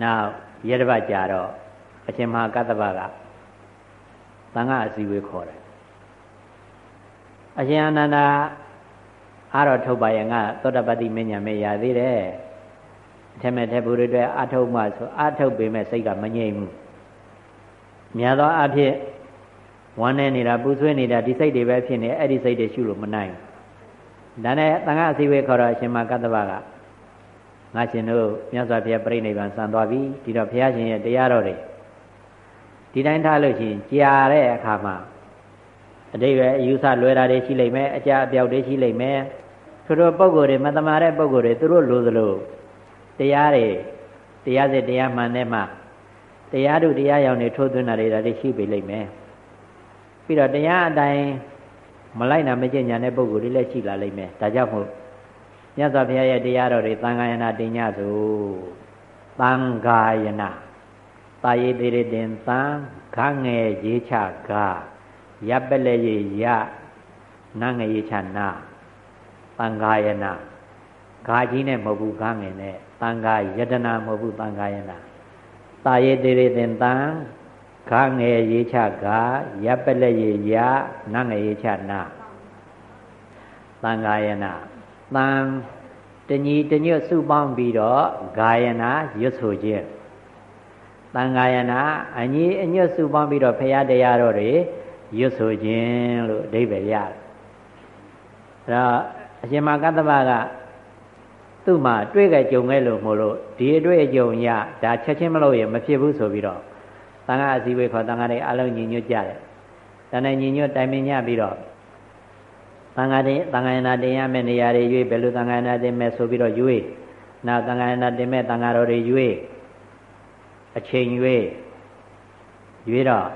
နောက်ရတပတ်ကြာတော့အရှင်မဟာကတ္တဗကသံဃာအစည်းအဝေးခေါ်တယ်အရှင်အနန္ဒာအားတော့ထုတ်ပါရဲ့ငါသောတပတ္တိမညာမေရသေးတယ်ထဲမဲ့ထဲဘူးတွေအတွက်အထုတ်မှဆိုအထုတ်ပေမဲ့စိတ်ကမငြိမ်ဘူးမြတ်သောအဖြစ် ဝမ်းနေနေတာပူဆွေးနေတာဒီစိတ်တွေပဲဖြစ်နေအဲ့ဒီစိတ်တွေရှုလို့မနိုင်ဘူးဒါနဲ့သံဃာအစည်းအဝေးခေါ်တော့အရှင်မကတ္တဗကငါရှင်တို့မြတ်စွာဘုရားပြိဋိနိဗ္ဗာန်စံသွားပြီဒီတော့ဘုရားရှင်ရဲ့တရားတော်တွေဒီတိုင်းထားလို့ရှိရင်ကြာတဲ့အခါမှာအတိတ်ပဲအယူဆလွဲတာတွေရှိလိမ့်မယ်အကြအပြောက်တွေရှိလိမ့်မယ်ထို့သောပုံကိုယ်တွေမတမာတဲ့ပုံကိုယ်တွေသူတို့လိုသလိုတရားတွေတရားစစ်တရားမှန်တဲ့မှာတရားတို့တရားရောင်တွေထိုးသွင်းတာတွေဒါတွေရှိပေလိမ့်မယ် ပြီးတော့တရားအတိုင်းမလိုက်နာမကျင့်ညာတဲ့ပုံကိုယ်တွေလည်းရှိလာလိမ့်မယ်ဒါကြောင့်မို့မြတ်စွာဘုရားရဲ့တရားတော်တွေသံဃာယနာတင်ညဆိုသံဃာယနာတာယေတိရတင်သံခငငယ်ရေးချကားရပ်ပလက်ရရနငရေချနာတန်ဃာယနာဂါကြီးနဲ့မဟုတ်ဘူးဂါငယ်နဲ့တန်ဃာယတနာမဟုတ်ဘူးတန်ဃာယနာတာယေတေရေသင်တံ ဂါငယ်ရေးချဂါရပ်ပလက်ရရနငရေချနာတန်ဃာယနာတန်တညီတညွတ်စုပေါင်းပြီးတော့ဂာယနာရွတ်ဆိုခြင်းတန်ဃာယနာအညီအညွတ်စုပေါင်းပြီးတော့ဖရာတရားတော်တွေရွတ်ဆိုခြင်းလို့အဓိပ္ပာယ်ရတယ်။အဲတော့အရှင်မကတ္တဗကသူ့မှာတွေ့ကြကြုံခဲ့လို့မို့လို့ဒီအတွေ့အကြုံရဒါချက်ချင်းမလို့ရမဖြစ်ဘူးဆိုပြီးတော့ တန်ခါအစည်းအဝေးခေါ်တန်ခါတွေအလုံးညီညွတ်ကြတယ်။တန်တဲ့ညီညွတ်တိုင်ပင်ညပြီးတော့တန်ခါတွေတန်ခါနာတင်ရမယ့်နေရာတွေရွေးဘယ်လိုတန်ခါနာတင်မဲ့ဆိုပြီးတော့ရွေးနောက်တန်ခါနာတင်မဲ့တန်ခါတော်တွေရွေးအချိန်ရွေးရွေးတော့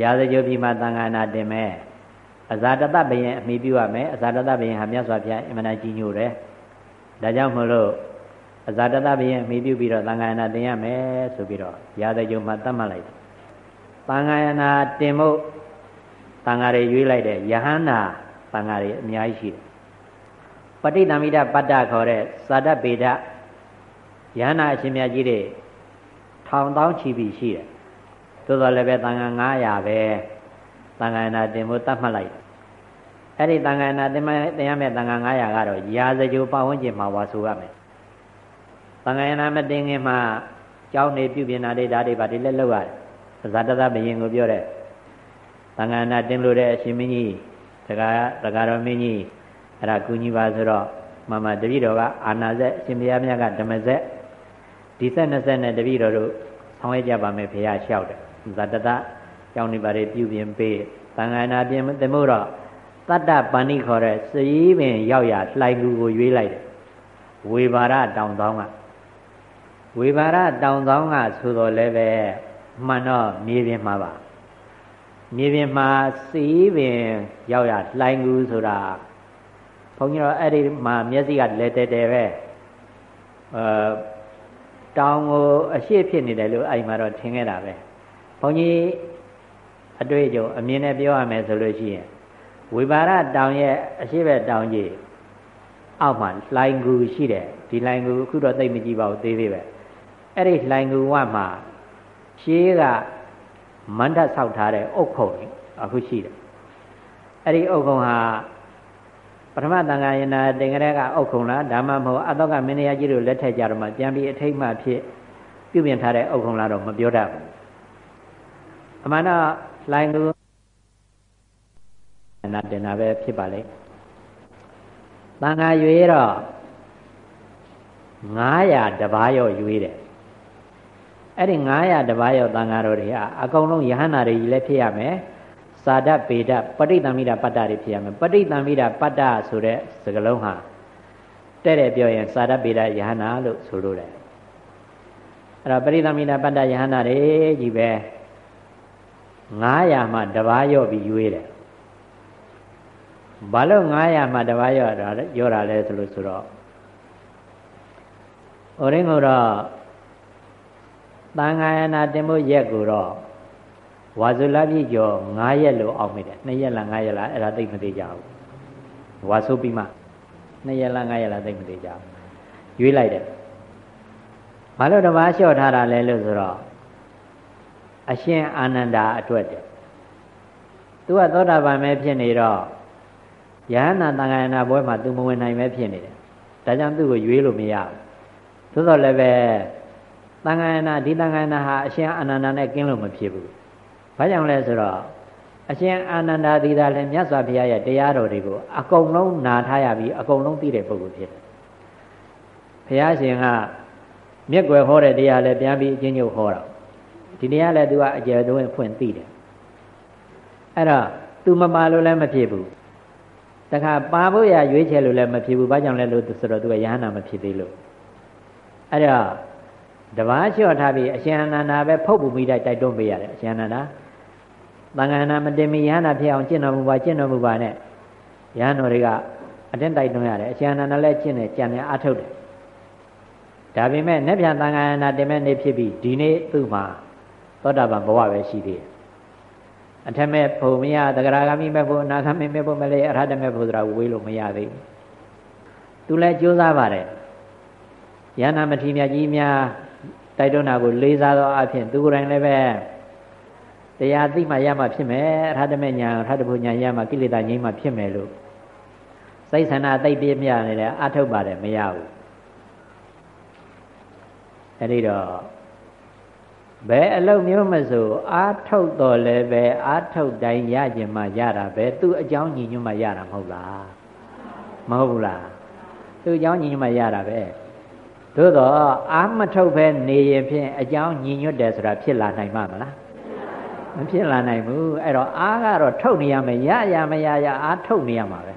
ရာဇကြိုပြီမှာတန်ခါနာတင်မဲ့အဇာတတဘယင်အမိပြုရမယ်အဇာတတဘယင်ဟာမြတ်စွာဘုရားအင်မနာကြီးညိုတယ်ဒါကြောင့်မလို့ အဇာတတဘယင်အမိပြုပြီးတော့တန်ခါနာတင်ရမယ်ဆိုပြီးတော့ရာဇကြိုမှာတတ်မှတ်လိုက်တယ်တန်ခါနာတင်ဖို့တန်ခါတွေရွေးလိုက်တယ်ယဟန္တာတန်ခါတွေအများကြီးရှိတယ်ပဋိသမိတပတ္တခေါ်တဲ့သာတပေဒယဟန္တာအရှင်မြတ်ကြီးတွေထောင်တောင်းချီပြီးရှိတယ်သို့တော်လည်းပဲတန်ခါ900ပဲတန်ခါနာတင်ဖို့တတ်မှတ်လိုက်အဲ့ဒီတန်ခါနာတင်မတင်ရမယ့်တန်ခါ900ကတော့ရာဇကြိုပတ်ဝန်းကျင်မှာဝါဆိုရမယ် တန်ခါနာမတင်ခင်မှာကြောင်းနေပြုပြင်တာတွေဒါတွေပါဒီလက်လောက်ရတယ်ဇာတသဘယင်ကိုပြောတဲ့တန်ခါနာတင်လို့တဲ့အရှင်မင်းကြီးတက္ကတက္ကတော်မင်းကြီးအဲ့ဒါကုညီပါဆိုတော့မမတပည့်တော်ကအာနာဇက်အရှင်ဘုရားမြတ်ကဓမ္မဇက်ဒီဆက်20နဲ့တပည့်တော်တို့ဆောင်ရွက်ကြပါမယ်ဘုရားလျှောက်တယ်ဇာတတကြောင်းနေပါလေပြုပြင်ပေးသံဃာနာပြင်သမို့တော့တတ္တပဏိခေါ်တဲ့စည်ပင်ရောက်ရလှိုင်ကူကိုရွေးလိုက်တယ်ဝေဘာရတောင်တောင်းက ဝေဘာရတောင်တောင်းကဆိုတော့လည်းပဲမှန်တော့မြေပြင်မှာပါမြေပြင်မှာစီးပင်ရောက်ရလှိုင်ကူဆိုတာဘုန်းကြီးတို့အဲ့ဒီမှာမျက်စိကလဲတဲတဲပဲအဲတောင်ကိုအရှိဖြစ်နေတယ်လို့အဲ့မှာတော့ထင်ခဲ့တာပဲဘုန်းကြီးအတွေ့အကြုံအမြင်နဲ့ပြောရမယ်ဆိုလို့ရှိရင်ဝိပါရတောင်ရဲ့အရှိဘက်တောင်ကြီးအောက်မှာလှိုင်ကူရှိတယ်ဒီလှိုင်ကူအခုတော့သိမကြည့်ပါဘူးသေးသေးပဲ အဲ့ဒီလှိုင်ကူဝမှာရှေးကမန္တဆောက်ထားတဲ့အုတ်ခုံအခုရှိတယ်အဲ့ဒီအုတ်ခုံဟာပထမတန်ခါယနာတင်ကြတဲ့ကအုတ်ခုံလားဒါမှမဟုတ်အတော့ကမင်းရကြီးတို့လက်ထက်ကြတော့မှပြန်ပြီးအထိတ်မှဖြစ်ပြုပြင်ထားတဲ့အုတ်ခုံလားတော့မပြောတတ်ဘူးအမှန်တော့လိုင်းလို့နာတင်တာပဲဖြစ်ပါလေတန်ခါရွေးတော့900တပါးရောရွေးတယ် အဲ့ဒီ900တပါးရောတန်ခါတော်တွေကအကုန်လုံးယဟန္တာတွေကြီးလည်းဖြစ်ရမယ်စာဒပေဒပဋိသမိဒပတ္တတွေဖြစ်ရမယ်ပဋိသမိဒပတ္တဆိုတဲ့စကားလုံးဟာတဲ့တဲ့ပြောရင်စာဒပေဒယဟန္တာလို့ဆိုလိုတယ်အဲ့တော့ပရိသမီနာပတ္တယဟန္တာတွေကြီးပဲ900မှတပါးရော့ပြီးရွေးတယ်ဘာလို့900မှတပါးရော့တာရော့တာလဲဆိုလို့ဆိုတော့ဩရင်းကိုတော့ တန်ခါယနာတင်ဖို့ရက်ကိုတော့ဝါဇုလပြည့်ကျော်9ရက်လို့အောက်မိတယ်2ရက်လား9ရက်လားအဲ့ဒါသိမသေးကြဘူးဝါဆိုပြီးမှ2ရက်လား9ရက်လားသိမသေးကြဘူးရွေးလိုက်တယ်ဘာလို့တပါးလျှော့ထားတာလဲလို့ဆိုတော့အရှင်အာနန္ဒာအတွက်တဲ့သူကသောတာပန်ပဲဖြစ်နေတော့ယဟနာတန်ခါရဏဘွဲမှာသူမဝင်နိုင်ပဲဖြစ်နေတယ်ဒါကြောင့်သူ့ကိုရွေးလို့မရဘူးသို့တော်လည်းပဲ သံဃာယနာဒီသံဃာယနာဟာအရှင်အာနန္ဒာနဲ့ကင်းလို့မဖြစ်ဘူး။ဘာကြောင့်လဲဆိုတော့အရှင်အာနန္ဒာဒီသာလည်းမြတ်စွာဘုရားရဲ့တရားတော်တွေကိုအကုန်လုံးနာထားရပြီးအကုန်လုံးသိတဲ့ပုဂ္ဂိုလ်ဖြစ်တယ်။ဘုရားရှင်ကမြက်ွယ်ဟောတဲ့တရားလည်းပြန်ပြီးအချင်းချင်းဟောတော့ဒီတရားလည်းသူကအကျယ်သွင်းဖွင့်သိတယ်။အဲ့တော့သူမမာလို့လည်းမဖြစ်ဘူး။တခါပါဖို့ရရွေးချယ်လို့လည်းမဖြစ်ဘူး။ဘာကြောင့်လဲလို့ဆိုတော့သူကယဟနာမဖြစ်သေးလို့။အဲ့တော့ တပားလျှော့ထားပြီးအရှင်အနန္ဒာပဲဖုတ်ပူမိတိုက်တိုက်တွန်းပေးရတယ်အရှင်အနန္ဒာသံဃာနာမတင်မီယဟနာဖြစ်အောင်ကျင့်တော်မူပါကျင့်တော်မူပါနဲ့ယဟန်တော်တွေကအတင်းတိုက်တွန်းရတယ်အရှင်အနန္ဒာလည်းကျင့်တယ်ကြံတယ်အထုတ်တယ်ဒါပေမဲ့နက်ပြန်သံဃာနာတင်မဲ့နေဖြစ်ပြီးဒီနေ့သူ့မှာသောတာပန်ဘဝပဲရှိသေးတယ်အထက်မဲ့ဘုံမရသဂရာဂမိမဲ့ဘုံအနာဂမိမဲ့ဘုံမလေးအရဟတမဲ့ဘုံဆိုတာဝေးလို့မရသေးဘူးသူလည်းကြိုးစားပါတယ်ယန္နာမထေရမြတ်ကြီးများ တိုက်တွန်းတာကိုလေးစားသောအဖြစ်သူကိုယ်တိုင်လည်းပဲတရားသိမှရမှဖြစ်မယ်အရဟတမဲ့ညာအရဟတဘုံညာရမှကိလေသာငြိမ်းမှဖြစ်မယ်လို့စိတ်ဆန္ဒသိပ်ပြည့်မြနေတယ်အထုတ်ပါတယ်မရဘူးအဲဒီတော့ဘယ်အလုပ်မျိုးမဆိုအာထုတ်တော်လဲပဲအာထုတ်တိုင်းရခြင်းမှရတာပဲသူ့အကြောင်းညီညွတ်မှရတာမဟုတ်လားမဟုတ်ဘူးလားသူ့အကြောင်းညီညွတ်မှရတာပဲ သို့တော့အာမထုတ်ပဲနေရင်ဖြင့်အကြောင်းညီညွတ်တယ်ဆိုတာဖြစ်လာနိုင်မှာမလားမဖြစ်လာနိုင်ဘူးအဲ့တော့အားကတော့ထုတ်နေရမယ်ရရမရရအားထုတ်နေရမှာပဲ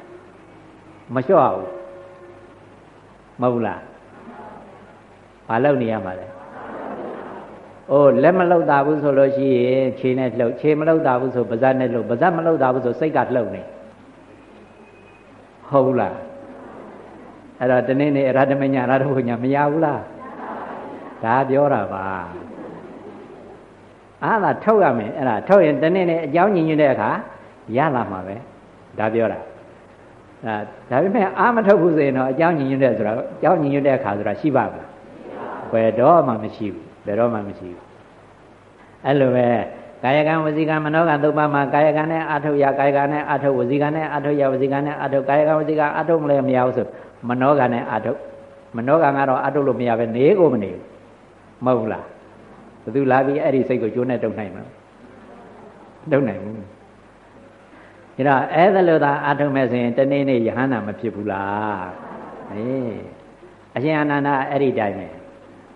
မလျှော့ဘူးမဟုတ်လားဘာလုပ်နေရမှာလဲအိုးလက်မလှုပ်တာဘူးဆိုလို့ရှိရင်ခြေနဲ့လှုပ်ခြေမလှုပ်တာဘူးဆိုပါးစပ်နဲ့လှုပ်ပါးစပ်မလှုပ်တာဘူးဆိုစိတ်ကလှုပ်နေဟုတ်လား အဲ့တော့တနေ့နေ့ရတမညာရတဘုညာမရဘူးလားဒါပြောတာပါအားသာထုတ်ရမယ်အဲ့ဒါထုတ်ရင်တနေ့နေ့အကြောင်းညင်ညွတ်တဲ့အခါရလာမှာပဲဒါပြောတာဒါဒါပေမဲ့အားမထုတ်ဘူးဆိုရင်တော့အကြောင်းညင်ညွတ်တဲ့ဆိုတာအကြောင်းညင်ညွတ်တဲ့အခါဆိုတာရှိပါ့မလားဘယ်တော့မှမရှိဘူးဘယ်တော့မှမရှိဘူးအဲ့လိုပဲကာယကံဝစီကံမနောကံသုပ္ပမှာကာယကံနဲ့အာထုတ်ရကာယကံနဲ့အာထုတ်ဝစီကံနဲ့အာထုတ်ရဝစီကံနဲ့အာထုတ်ကာယကံဝစီကံအာထုတ်မလဲမရဘူးဆို မနောကံနဲ့အာထုတ်မနောကံကတော့အာထုတ်လို့မရပဲနေကိုမနေဘူးမဟုတ်လားဘယ်သူလာပြီးအဲ့ဒီစိတ်ကိုကျိုးနဲ့တုံနိုင်မလားတုံနိုင်ဘူးဒါတော့အဲ့ဒါလို့သာအာထုတ်မဲ့ဆိုရင်တနေ့နေ့ယဟန္တာမဖြစ်ဘူးလားအေးအရှင်အနန္ဒအဲ့ဒီတိုင်းပဲ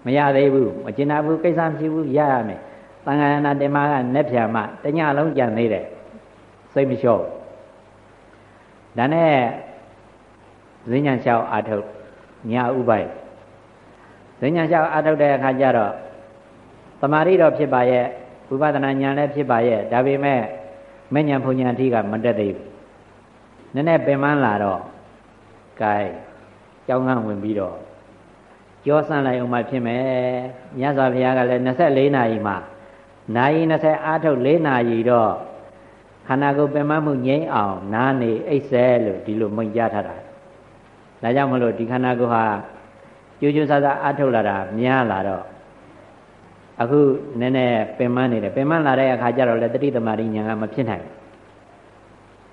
မရသေးဘူးမကျင်နာဘူးကိစ္စမရှိဘူးရရမယ်သံဃာနာတင်မကနက်ဖြာမတညလုံးကြံသေးတယ်စိတ်မလျှော့ဒါနဲ့ ဇင်းညာလျှောက်အာထုတ်ညာဥပိုက်ဇင်းညာလျှောက်အာထုတ်တဲ့အခါကျတော့တမာရီတော့ဖြစ်ပါရဲ့ဝိပဿနာဉာဏ်လည်းဖြစ်ပါရဲ့ဒါပေမဲ့မဉဏ်ဘုံဉဏ်အထိကမတက်သေးဘူးနည်းနည်းပင်ပန်းလာတော့ gain ကြောင်းကဝင်ပြီးတော့ကြောဆန့်လိုက်အောင်မှဖြစ်မယ်မြတ်စွာဘုရားကလည်း24နာရီမှာနာရီ20အားထုတ်4နာရီတော့ခန္ဓာကိုယ်ပင်မမှုငြိမ်းအောင်နားနေအိတ်ဆဲလို့ဒီလိုမိန့်ကြားထားတာ ဒါကြောင့်မလို့ဒီခန္ဓာကိုယ်ဟာကြိုးကြိုးစားစားအားထုတ်လာတာများလာတော့အခုနည်းနည်းပင်မနေတယ်ပင်မလာတဲ့အခါကျတော့လေတတိသမารိညာကမဖြစ်နိုင်ဘူး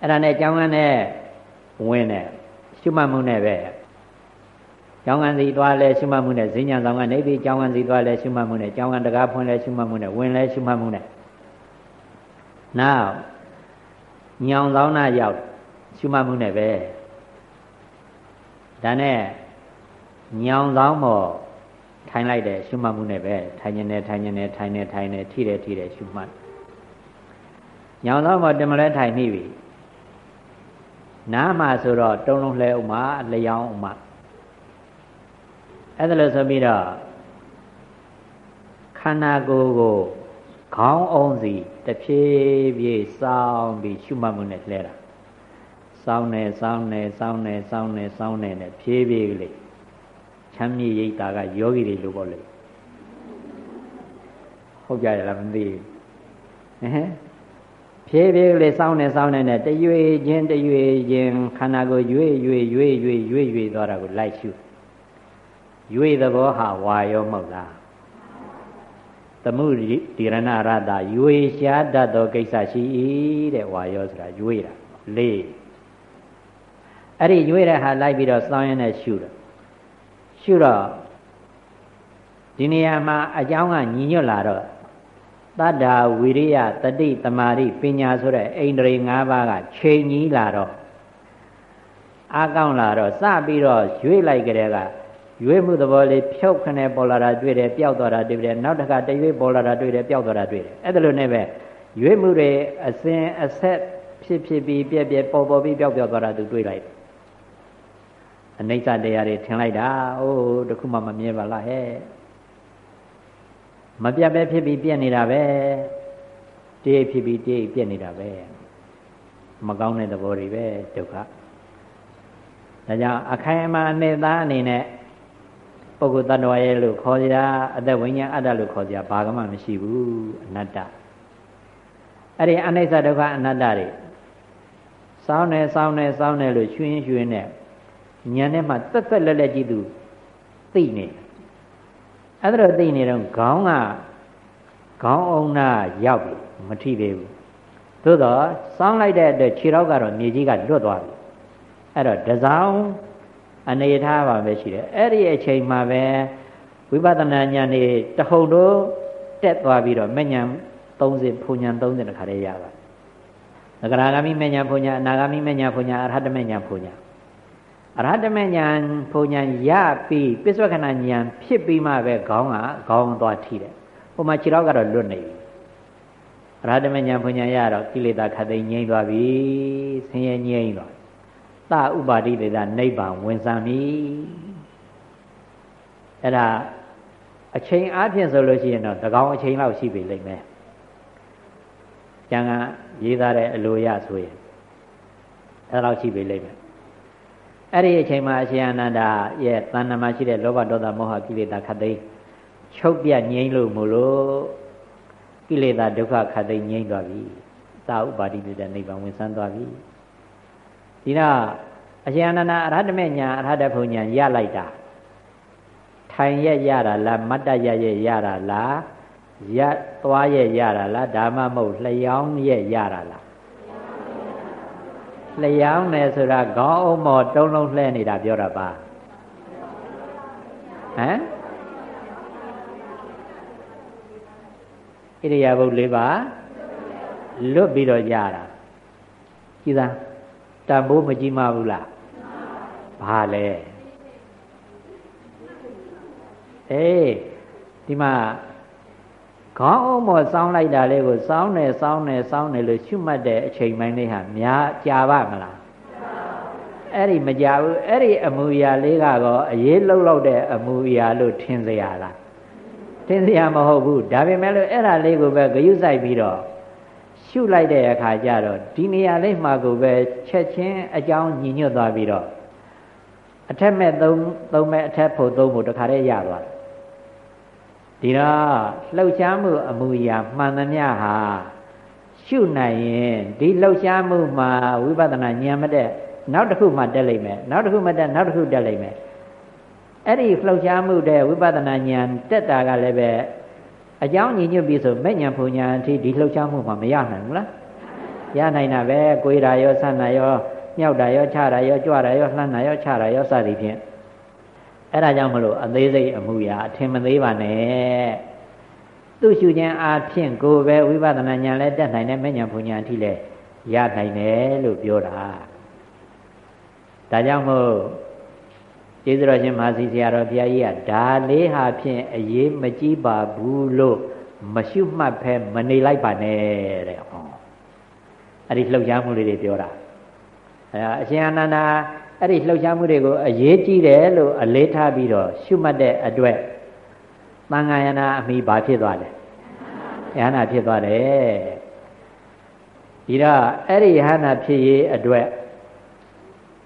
အဲ့ဒါနဲ့ကြောင်းကန်းနဲ့ဝင်တယ်ရှုမှတ်မှုနဲ့ပဲကျောင်းကန်စီသွားလဲရှုမှတ်မှုနဲ့ဈဉ္ညာဆောင်ကနေပြီးကျောင်းကန်စီသွားလဲရှုမှတ်မှုနဲ့ကျောင်းကန်တကားဖွင့်လဲရှုမှတ်မှုနဲ့ဝင်လဲရှုမှတ်မှုနဲ့နောက်ညောင်ဆောင်နာရောက်ရှုမှတ်မှုနဲ့ပဲ ဒါနဲ့ညောင်ဆောင်မော်ထိုင်လိုက်တယ်ရှုမှတ်မှုနဲ့ပဲထိုင်နေတယ်ထိုင်နေတယ်ထိုင်နေထိုင်နေထိတယ်ထိတယ်ရှုမှတ်ညောင်ဆောင်မော်တင်မလဲထိုင်နေပြီနားမှာဆိုတော့တုံးလုံးလှဲဥမာလျောင်းဥမာအဲ့ဒါလို့ဆိုပြီးတော့ခန္ဓာကိုယ်ကိုခေါင်းအောင်စီတဖြည်းဖြည်းစောင်းပြီးရှုမှတ်မှုနဲ့လှဲတာ စောင်းနေစောင်းနေစောင်းနေစောင်းနေစောင်းနေနဲ့ဖြည်းဖြည်းကလေးချမ်းမြေရိတ်တာကယောဂီတွေလိုပေါ့လေဟုတ်ကြရလားမသိဘူးဟမ်ဖြည်းဖြည်းကလေးစောင်းနေစောင်းနေနဲ့တရွေချင်းတရွေချင်းခန္ဓာကိုယ်ရွေ့ရွေ့ရွေ့ရွေ့ရွေ့ရွေ့သွားတာကိုလိုက်ရှုရွေသဘောဟာဝါရောမဟုတ်လားသမှုဒီရဏရတရွေရှားတတ်သောကိစ္စရှိ၏တဲ့ဝါရောဆိုတာရွေတာလေး အဲ့ဒီရွေတဲ့ဟာလိုက်ပြီးတော့စောင်းရင်းနဲ့ရှုတော့ရှုတော့ဒီနေရာမှာအကြောင်းကညီညွတ်လာတော့တတ္တာဝိရိယတတိတမာရိပညာဆိုတဲ့အိန္ဒြေ၅ပါးကချိန်ကြီးလာတော့အားကောင်းလာတော့စပြီးတော့ရွေ့လိုက်ကြတဲ့ကရွေးမှုသဘောလေးဖြုတ်ခနဲ့ပေါ်လာတာတွေ့တယ်ပျောက်သွားတာတွေ့တယ်နောက်တစ်ခါတရွေးပေါ်လာတာတွေ့တယ်ပျောက်သွားတာတွေ့တယ်အဲ့ဒါလိုနဲ့ပဲရွေးမှုတွေအစဉ်အဆက်ဖြစ်ဖြစ်ပြီးပြက်ပြက်ပေါ်ပေါ်ပြီးပျောက်ပျောက်သွားတာသူတွေ့လိုက် အနိစ္စတရားတွေထင်လိုက်တာအိုးတခုမှမမြဲပါလားဟဲ့မပြတ်ပဲဖြစ်ပြီးပြက်နေတာပဲတေးဖြစ်ပြီးတေးပြက်နေတာပဲမကောင်းတဲ့သဘောတွေပဲဒုက္ခဒါကြောင့်အခိုင်အမာအနေသားအနေနဲ့ပုဂ္ဂိုလ်တ attva ရဲ့လို့ခေါ်ကြအသက်ဝိညာဉ်အတ္တလို့ခေါ်ကြဘာကမှမရှိဘူးအနတ္တအဲ့ဒီအနိစ္စဒုက္ခအနတ္တတွေစောင်းနေစောင်းနေစောင်းနေလို့ရွှင်ရွှင်နဲ့ ဉာဏ်နဲ့မှတက်တက်လက်လက်ကြည့်သူသိနေအဲ့ဒါတော့သိနေတော့ခေါင်းကခေါင်းအောင်နာရောက်ပြီမထိသေးဘူးသို့တော့စောင်းလိုက်တဲ့အတွက်ခြေထောက်ကတော့မြေကြီးကလွတ်သွားပြီအဲ့တော့တစောင်းအနေထားပါပဲရှိတယ်အဲ့ဒီအချိန်မှာပဲဝိပဿနာဉာဏ်นี่တဟုန်တို့တက်သွားပြီးတော့မဉဏ်30ဖုန်ဉဏ်30တခါတည်းရပါသကရာဂမိမဉဏ်ဖုန်ဉဏ်အနာဂမိမဉဏ်ဖုန်ဉဏ်အရဟတမဉဏ်ဖုန်ဉဏ် အရဟတမဉဏ်ဖုန်ဉဏ်ရပြီးပစ္စုခဏဉာဏ်ဖြစ်ပြီးမှပဲခေါင်းကခေါင်းသွားထိတယ်ဟိုမှာခြေထောက်ကတော့လွတ်နေပြီအရဟတမဉဏ်ဖုန်ဉဏ်ရတော့ကိလေသာခတ်သိမ်းငြိမ့်သွားပြီဆင်းရဲငြိမ့်သွားသဥပါတိတေသနိဗ္ဗာန်ဝင်စံပြီအဲ့ဒါအချိန်အားဖြင့်ဆိုလို့ရှိရင်တော့တကောင်အချိန်လောက်ရှိပြီလိမ့်မယ်ကျန်ကရေးသားတဲ့အလိုရဆိုရင်အဲ့လောက်ရှိပြီလိမ့်မယ် အဲ့ဒီအချိန်မှာအရှင်အနန္ဒာရဲ့တဏ္ဍမှာရှိတဲ့လောဘဒေါသမောဟကိလေသာခတ်သိမ်းချုပ်ပြငြိမ်းလို့မလို့ကိလေသာဒုက္ခခတ်သိမ်းငြိမ်းသွားပြီသာဥပါတိတဲ့နိဗ္ဗာန်ဝင်ဆန်းသွားပြီဒီတော့အရှင်အနန္ဒအရဟတမေညာအရဟတဖုန်ညာရလိုက်တာထိုင်ရက်ရတာလားမတ္တရရက်ရတာလားရသွားရက်ရတာလားဒါမှမဟုတ်လျောင်းရက်ရတာလား လျောင်းတယ်ဆိုတာခေါင်းအုံမော်တုံးလုံးလှဲနေတာပြောတာပါဟမ်ဣရိယာပုတ်၄ပါးလွတ်ပြီးတော့ကြတာကြည်သာတန်ဖိုးမကြီးမဘူးလားဘာလဲအေးဒီမှာ ခေါင်းအုံးမော်စောင်းလိုက်တာလေးကိုစောင်းနေစောင်းနေစောင်းနေလို့ရှုမှတ်တဲ့အချိန်ပိုင်းလေးဟာများကြာပါမလားအဲ့ဒီမကြဘူးအဲ့ဒီအမူအရာလေးကတော့အရေးလှုပ်လောက်တဲ့အမူအရာလို့ထင်စရာလားထင်စရာမဟုတ်ဘူးဒါပေမဲ့လို့အဲ့ဒါလေးကိုပဲဂယုစိုက်ပြီးတော့ရှုလိုက်တဲ့အခါကျတော့ဒီနေရာလေးမှာကိုပဲချက်ချင်းအကြောင်းညီညွတ်သွားပြီးတော့အထက်မဲ့သုံးသုံးမဲ့အထက်ဖို့သုံးဖို့တခါတည်းရသွားတယ် ဒီတော့လှုပ်ရှားမှုအမူအရာမှန်သမျှဟာရှုနိုင်ရင်ဒီလှုပ်ရှားမှုမှာဝိပဿနာဉာဏ်မတက်နောက်တစ်ခုမှတက်လိမ့်မယ်နောက်တစ်ခုမှတက်နောက်တစ်ခုတက်လိမ့်မယ်အဲ့ဒီလှုပ်ရှားမှုတဲ့ဝိပဿနာဉာဏ်တက်တာကလည်းပဲအကြောင်းညီညွတ်ပြီးဆိုမဲ့ဉာဏ်ဖုန်ဉာဏ်အထိဒီလှုပ်ရှားမှုမှာမရနိုင်ဘူးလားရနိုင်တာပဲကိုယ်ရာရောဆန္နာရောမြောက်တာရောချတာရောကြွတာရောလှမ်းတာရောချတာရောစသည်ဖြင့် အဲ့ဒါကြောင့်မလို့အသေးစိတ်အမှုရာအထင်မသေးပါနဲ့သူ့ရှုခြင်းအားဖြင့်ကိုယ်ပဲဝိပဿနာဉာဏ်လည်းတက်နိုင်တယ်မဲ့ဉာဏ်ဘုံဉာဏ်အထိလည်းရနိုင်တယ်လို့ပြောတာဒါကြောင့်မို့ကျေးဇူးတော်ရှင်မဟာစီဆရာတော်ဘုရားကြီးကဒါလေးဟာဖြင့်အရေးမကြီးပါဘူးလို့မရှုမှတ်ဖဲမနေလိုက်ပါနဲ့တဲ့ဟောအဲ့ဒီလှုပ်ရှားမှုလေးတွေပြောတာအဲအရှင်အနန္ဒာ အဲ့ဒီလှုပ်ရှားမှုတွေကိုအရေးကြီးတယ်လို့အလေးထားပြီးတော့ရှုမှတ်တဲ့အတွက်သံဃာယနာအမိဘာဖြစ်သွားလဲယဟနာဖြစ်သွားတယ်ဒီတော့အဲ့ဒီယဟနာဖြစ်ရေးအတွက်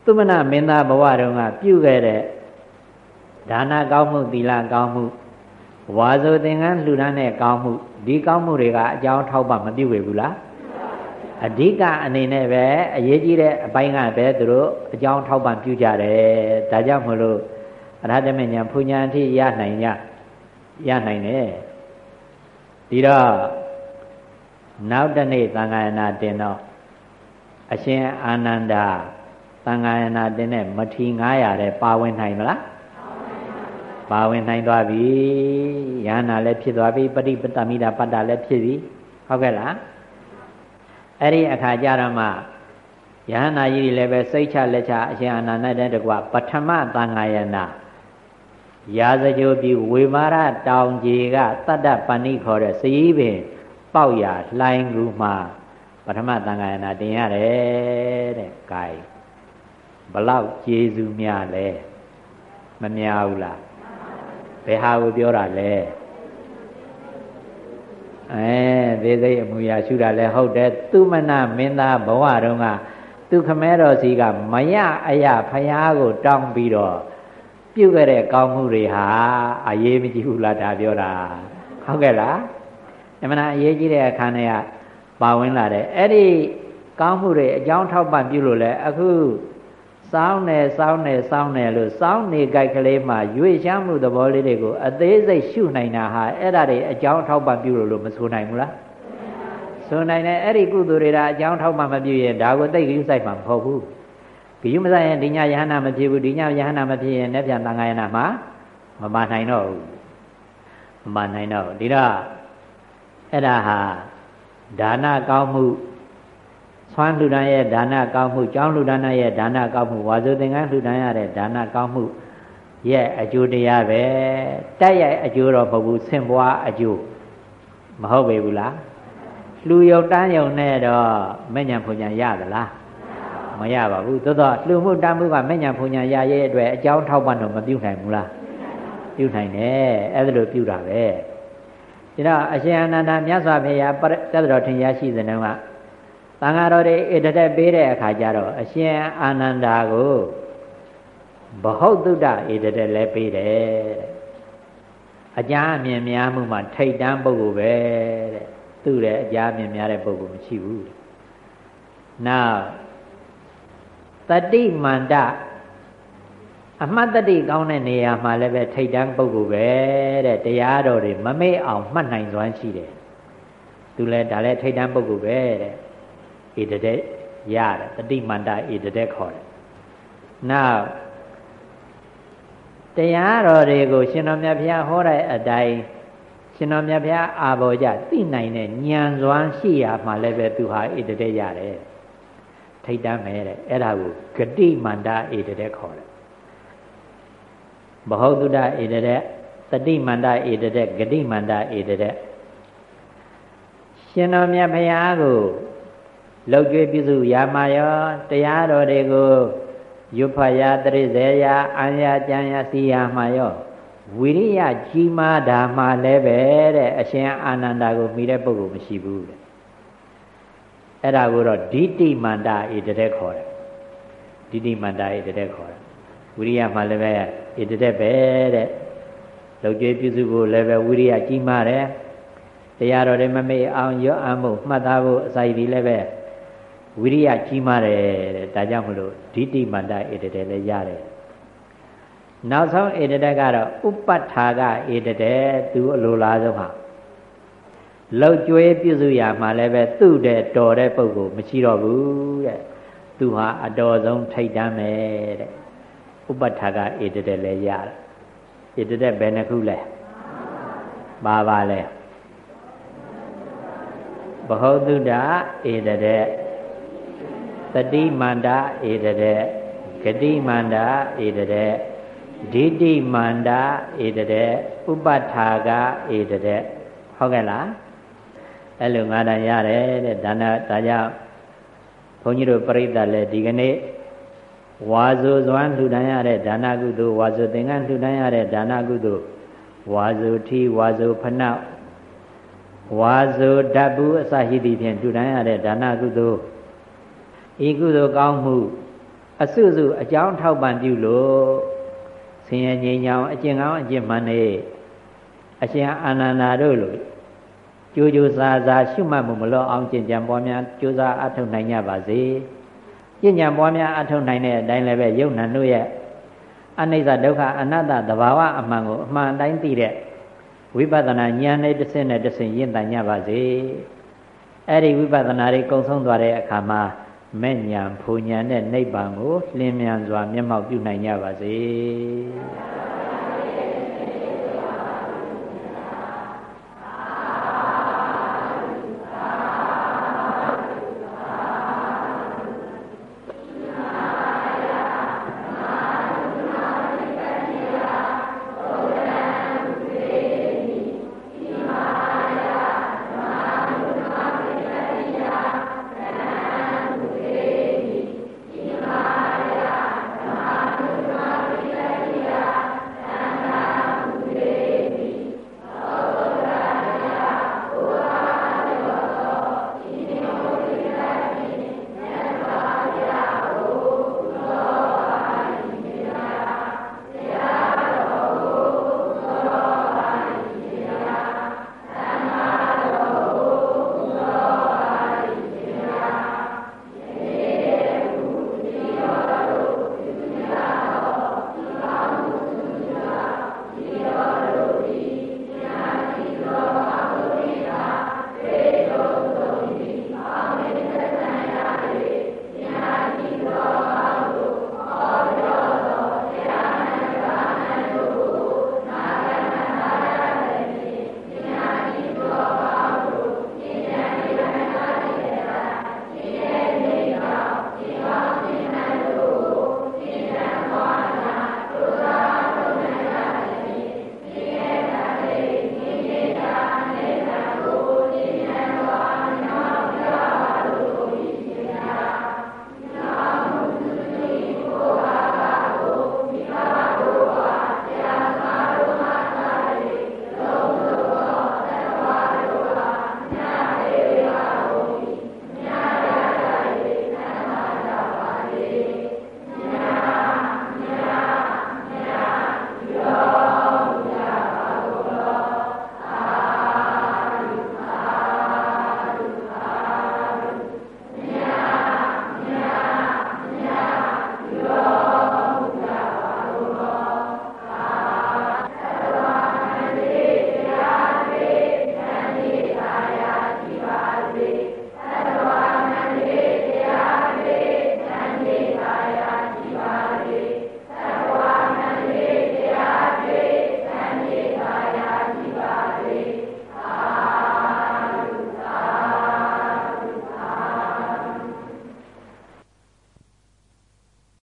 သုမနမင်းသားဘဝတုန်းကပြုခဲ့တဲ့ဒါနကောင်းမှုသီလကောင်းမှုဝါဆိုသင်္ကန်းလှူဒါန်းတဲ့ကောင်းမှုဒီကောင်းမှုတွေကအကြောင်းထောက်ပမပြုဝေဘူးလား အဓိကအနေနဲ့ပဲအရေးကြီးတဲ့အပိုင်းကပဲသူတို့အကြောင်းထောက်ပံ့ပြုကြတယ်ဒါကြောင့်မလို့အရဟတမေညာဖူညာအထိရနိုင်ရရနိုင်တယ်ဒီတော့နောက်တနေ့သံဃာယနာတင်တော့အရှင်အာနန္ဒာသံဃာယနာတင်တဲ့မထီ900တဲ့ပါဝင်နိုင်မလားပါဝင်နိုင်သွားပြီယန္နာလည်းဖြစ်သွားပြီပฏิပတမိတာပတ္တလည်းဖြစ်ပြီဟုတ်ကဲ့လား အဲ့ဒီအခါကျတော့မှယဟနာကြီးတွေလည်းပဲစိတ်ချလက်ချအရှင်အာနန္ဒတဲ့တကွပထမသံဃာယနာရာဇကြိုပြီးဝေမာရတောင်ကြီးကတတ္တပဏိခေါ်တဲ့စည်ပင်ပေါက်ရလှိုင်းကူမှာပထမသံဃာယနာတင်ရတယ်တဲ့။ gain ဘလောက်ကျေးဇူးများလဲမများဘူးလားဘယ်ဟာကိုပြောတာလဲ အဲသေးစိတ်အမူအရာရှုတာလဲဟုတ်တယ်သူမနမင်းသားဘဝတုန်းကသူခမဲတော်စီကမရအယဖယားကို တောင်းပြီးတော့ပြုတ်ခဲ့တဲ့ကောင်းမှုတွေဟာအရေးမကြီးဘူးလားဒါပြောတာဟုတ်ကဲ့လားအမှန်အရေးကြီးတဲ့အခါနဲ့ကပါဝင်လာတယ်အဲ့ဒီကောင်းမှုတွေအကြောင်းထောက်ပံ့ပြုလို့လဲအခု စောင်းနေစောင်းနေစောင်းနေလို့စောင်းနေကြိုက်ကလေးမှာရွေ့ချမ်းမှုသဘောလေးတွေကိုအသေးစိတ်ရှုနိုင်တာဟာအဲ့ဒါတွေအကြောင်းထောက်ပံ့ပြုလို့လို့မဆိုနိုင်ဘူးလားဆိုနိုင်တယ်အဲ့ဒီကုသိုလ်တွေဒါအကြောင်းထောက်ပံ့မပြုရင်ဒါကိုသိကြည့်ဆိုင်မှာမဟုတ်ဘူးဂယုမဆိုင်ရင်ဒီညယဟနာမဖြစ်ဘူးဒီညယဟနာမဖြစ်ရင်လက်ပြန်သံဃာယနာမှာမမနိုင်တော့ဘူးမမနိုင်တော့ဒီတော့အဲ့ဒါဟာဒါနကောင်းမှု ဆွမ်းလှူဒန်းရဲ့ဒါနကောင်းမှုကြောင်းလှူဒန်းရဲ့ဒါနကောင်းမှုဝါဆိုသင်္ကန်းလှူဒန်းရတဲ့ဒါနကောင်းမှုရဲ့အကျိုးတရားပဲတိုက်ရိုက်အကျိုးတော့မဟုတ်ဘူးဆင့်ပွားအကျိုးမဟုတ်ပေဘူးလားလှူယုံတန်းယုံနဲ့တော့မဲ့ညာဖွညာရသလားမရပါဘူးသို့တော့လှူမှုတန်းမှုကမဲ့ညာဖွညာရရဲ့အတွက်အကြောင်းထောက်ပံ့တော့မပြုနိုင်ဘူးလားပြုနိုင်တယ်အဲ့ဒါလိုပြုတာပဲဒါတော့အရှင်အနန္ဒမြတ်စွာဘုရားတသတော်ထင်ရရှိတဲ့နှောင်းက သံဃာတော်တွေဣတတက်ပေးတဲ့အခါကျတော့အရှင်အာနန္ဒာကိုဘဟုတ်တုဒ္ဒဣတတက်လည်းပေးတယ်အကြအမြင်များမှုမှာထိတ်တန်းပုဂ္ဂိုလ်ပဲတဲ့သူ့ရဲ့အကြအမြင်များတဲ့ပုဂ္ဂိုလ်မရှိဘူးနောက်တတိမန္တအမှတ်တတိကောင်းတဲ့နေရာမှာလည်းပဲထိတ်တန်းပုဂ္ဂိုလ်ပဲတဲ့တရားတော်တွေမမေ့အောင်မှတ်နိုင်စွမ်းရှိတယ်သူလည်းဒါလည်းထိတ်တန်းပုဂ္ဂိုလ်ပဲတဲ့ ဧတတဲ့ရတယ်တတိမန္တဧတတဲ့ခေါ်တယ်နောက်တရားတော်တွေကိုရှင်တော်မြတ်ဘုရားဟောတဲ့အတိုင်းရှင်တော်မြတ်ဘုရားအာဘောကြသိနိုင်တဲ့ဉာဏ်စွမ်းရှိရမှာလည်းပဲသူဟာဧတတဲ့ရတယ်ထိတ်တမ်းမယ်တဲ့အဲ့ဒါကိုဂတိမန္တဧတတဲ့ခေါ်တယ်ဘဟုတုဒ္ဒဧတတဲ့တတိမန္တဧတတဲ့ဂတိမန္တဧတတဲ့ရှင်တော်မြတ်ဘုရားကို လောက်ကျွေးပြုစုရာမာယောတရားတော်တွေကိုရွဖယာတရိစေယအာရကျမ်းယစီယာမှာယောဝိရိယကြီးမားတာမှလည်းပဲတဲ့အရှင်အာနန္ဒာကိုမိတဲ့ပုဂ္ဂိုလ်မရှိဘူးတဲ့အဲ့ဒါကိုတော့ဒိဋ္ဌိမန္တဧတတဲ့ခေါ်တယ်ဒိဋ္ဌိမန္တဧတတဲ့ခေါ်တယ်ဝိရိယမှလည်းပဲဧတတဲ့ပဲတဲ့လောက်ကျွေးပြုစုဖို့လည်းပဲဝိရိယကြီးမားတယ်တရားတော်တွေမမေ့အောင်ရောအမှုမှတ်သားဖို့အစာရည်လည်းပဲ ဝိရိယကြီးမားတယ်တဲ့ဒါကြောင့်မလို့ဒိဋ္ဌိမန္တဧတတဲ့လည်းရတယ်နောက်ဆုံးဧတတဲ့ကတော့ဥပ္ပထာကဧတတဲ့သူအလိုလားဆုံးဟာလောက်ကျွေးပြည့်စုံရမှာလည်းပဲသူ့တဲ့တော်တဲ့ပုဂ္ဂိုလ်မရှိတော့ဘူးတဲ့သူဟာအတော်ဆုံးထိတ်တမ်းမယ်တဲ့ဥပ္ပထာကဧတတဲ့လည်းရတယ်ဧတတဲ့ဘယ်နှခုလဲပါပါလဲဘဟုတုဒ္ဒဧတတဲ့ တတိမန္တဧတတဲ့ဂတိမန္တဧတတဲ့ဒိဋ္ဌိမန္တဧတတဲ့ဥပ္ပထာကဧတတဲ့ဟုတ်ကဲ့လားအဲ့လိုငါးတန်ရတယ်တဲ့ဒါနဒါကြောင့်ဘုန်းကြီးတို့ပြိဿလည်းဒီကနေ့ဝါဇုဇွမ်းလှူဒန်းရတဲ့ဒါနကုသိုလ်ဝါဇုသင်္ကန်းလှူဒန်းရတဲ့ဒါနကုသိုလ်ဝါဇုထီဝါဇုဖနှဝါဇုဓာတ်ဘူးအစရှိသည့်ဖြင့်လှူဒန်းရတဲ့ဒါနကုသိုလ် ဤကုသိုလ်ကောင်းမှုအစုစုအကြောင်းထောက်ပံ့ပြုလို့ဆင်းရဲငြိမ်းချမ်းအကျင့်ကောင်းအကျင့်မှန်နေအရှင်အာနန္ဒာတို့လိုကြိုးကြိုးစားစားရှုမှတ်မှုမလို့အောင်ကျင့်ကြံပွားများကြိုးစားအထောက်နိုင်ကြပါစေကျင့်ကြံပွားများအထောက်နိုင်တဲ့အတိုင်းလည်းပဲယုံနံတို့ရဲ့အနိစ္စဒုက္ခအနတ္တသဘာဝအမှန်ကိုအမှန်တိုင်းသိတဲ့ဝိပဿနာဉာဏ်နဲ့တစ်ဆင့်နဲ့တစ်ဆင့်ရင့်တန်ကြပါစေအဲ့ဒီဝိပဿနာတွေကုံဆုံးသွားတဲ့အခါမှာ မဲ့ညာဖူညာနဲ့နိဗ္ဗာန်ကိုလင်းမြန်စွာမျက်မှောက်ပြုနိုင်ကြပါစေ။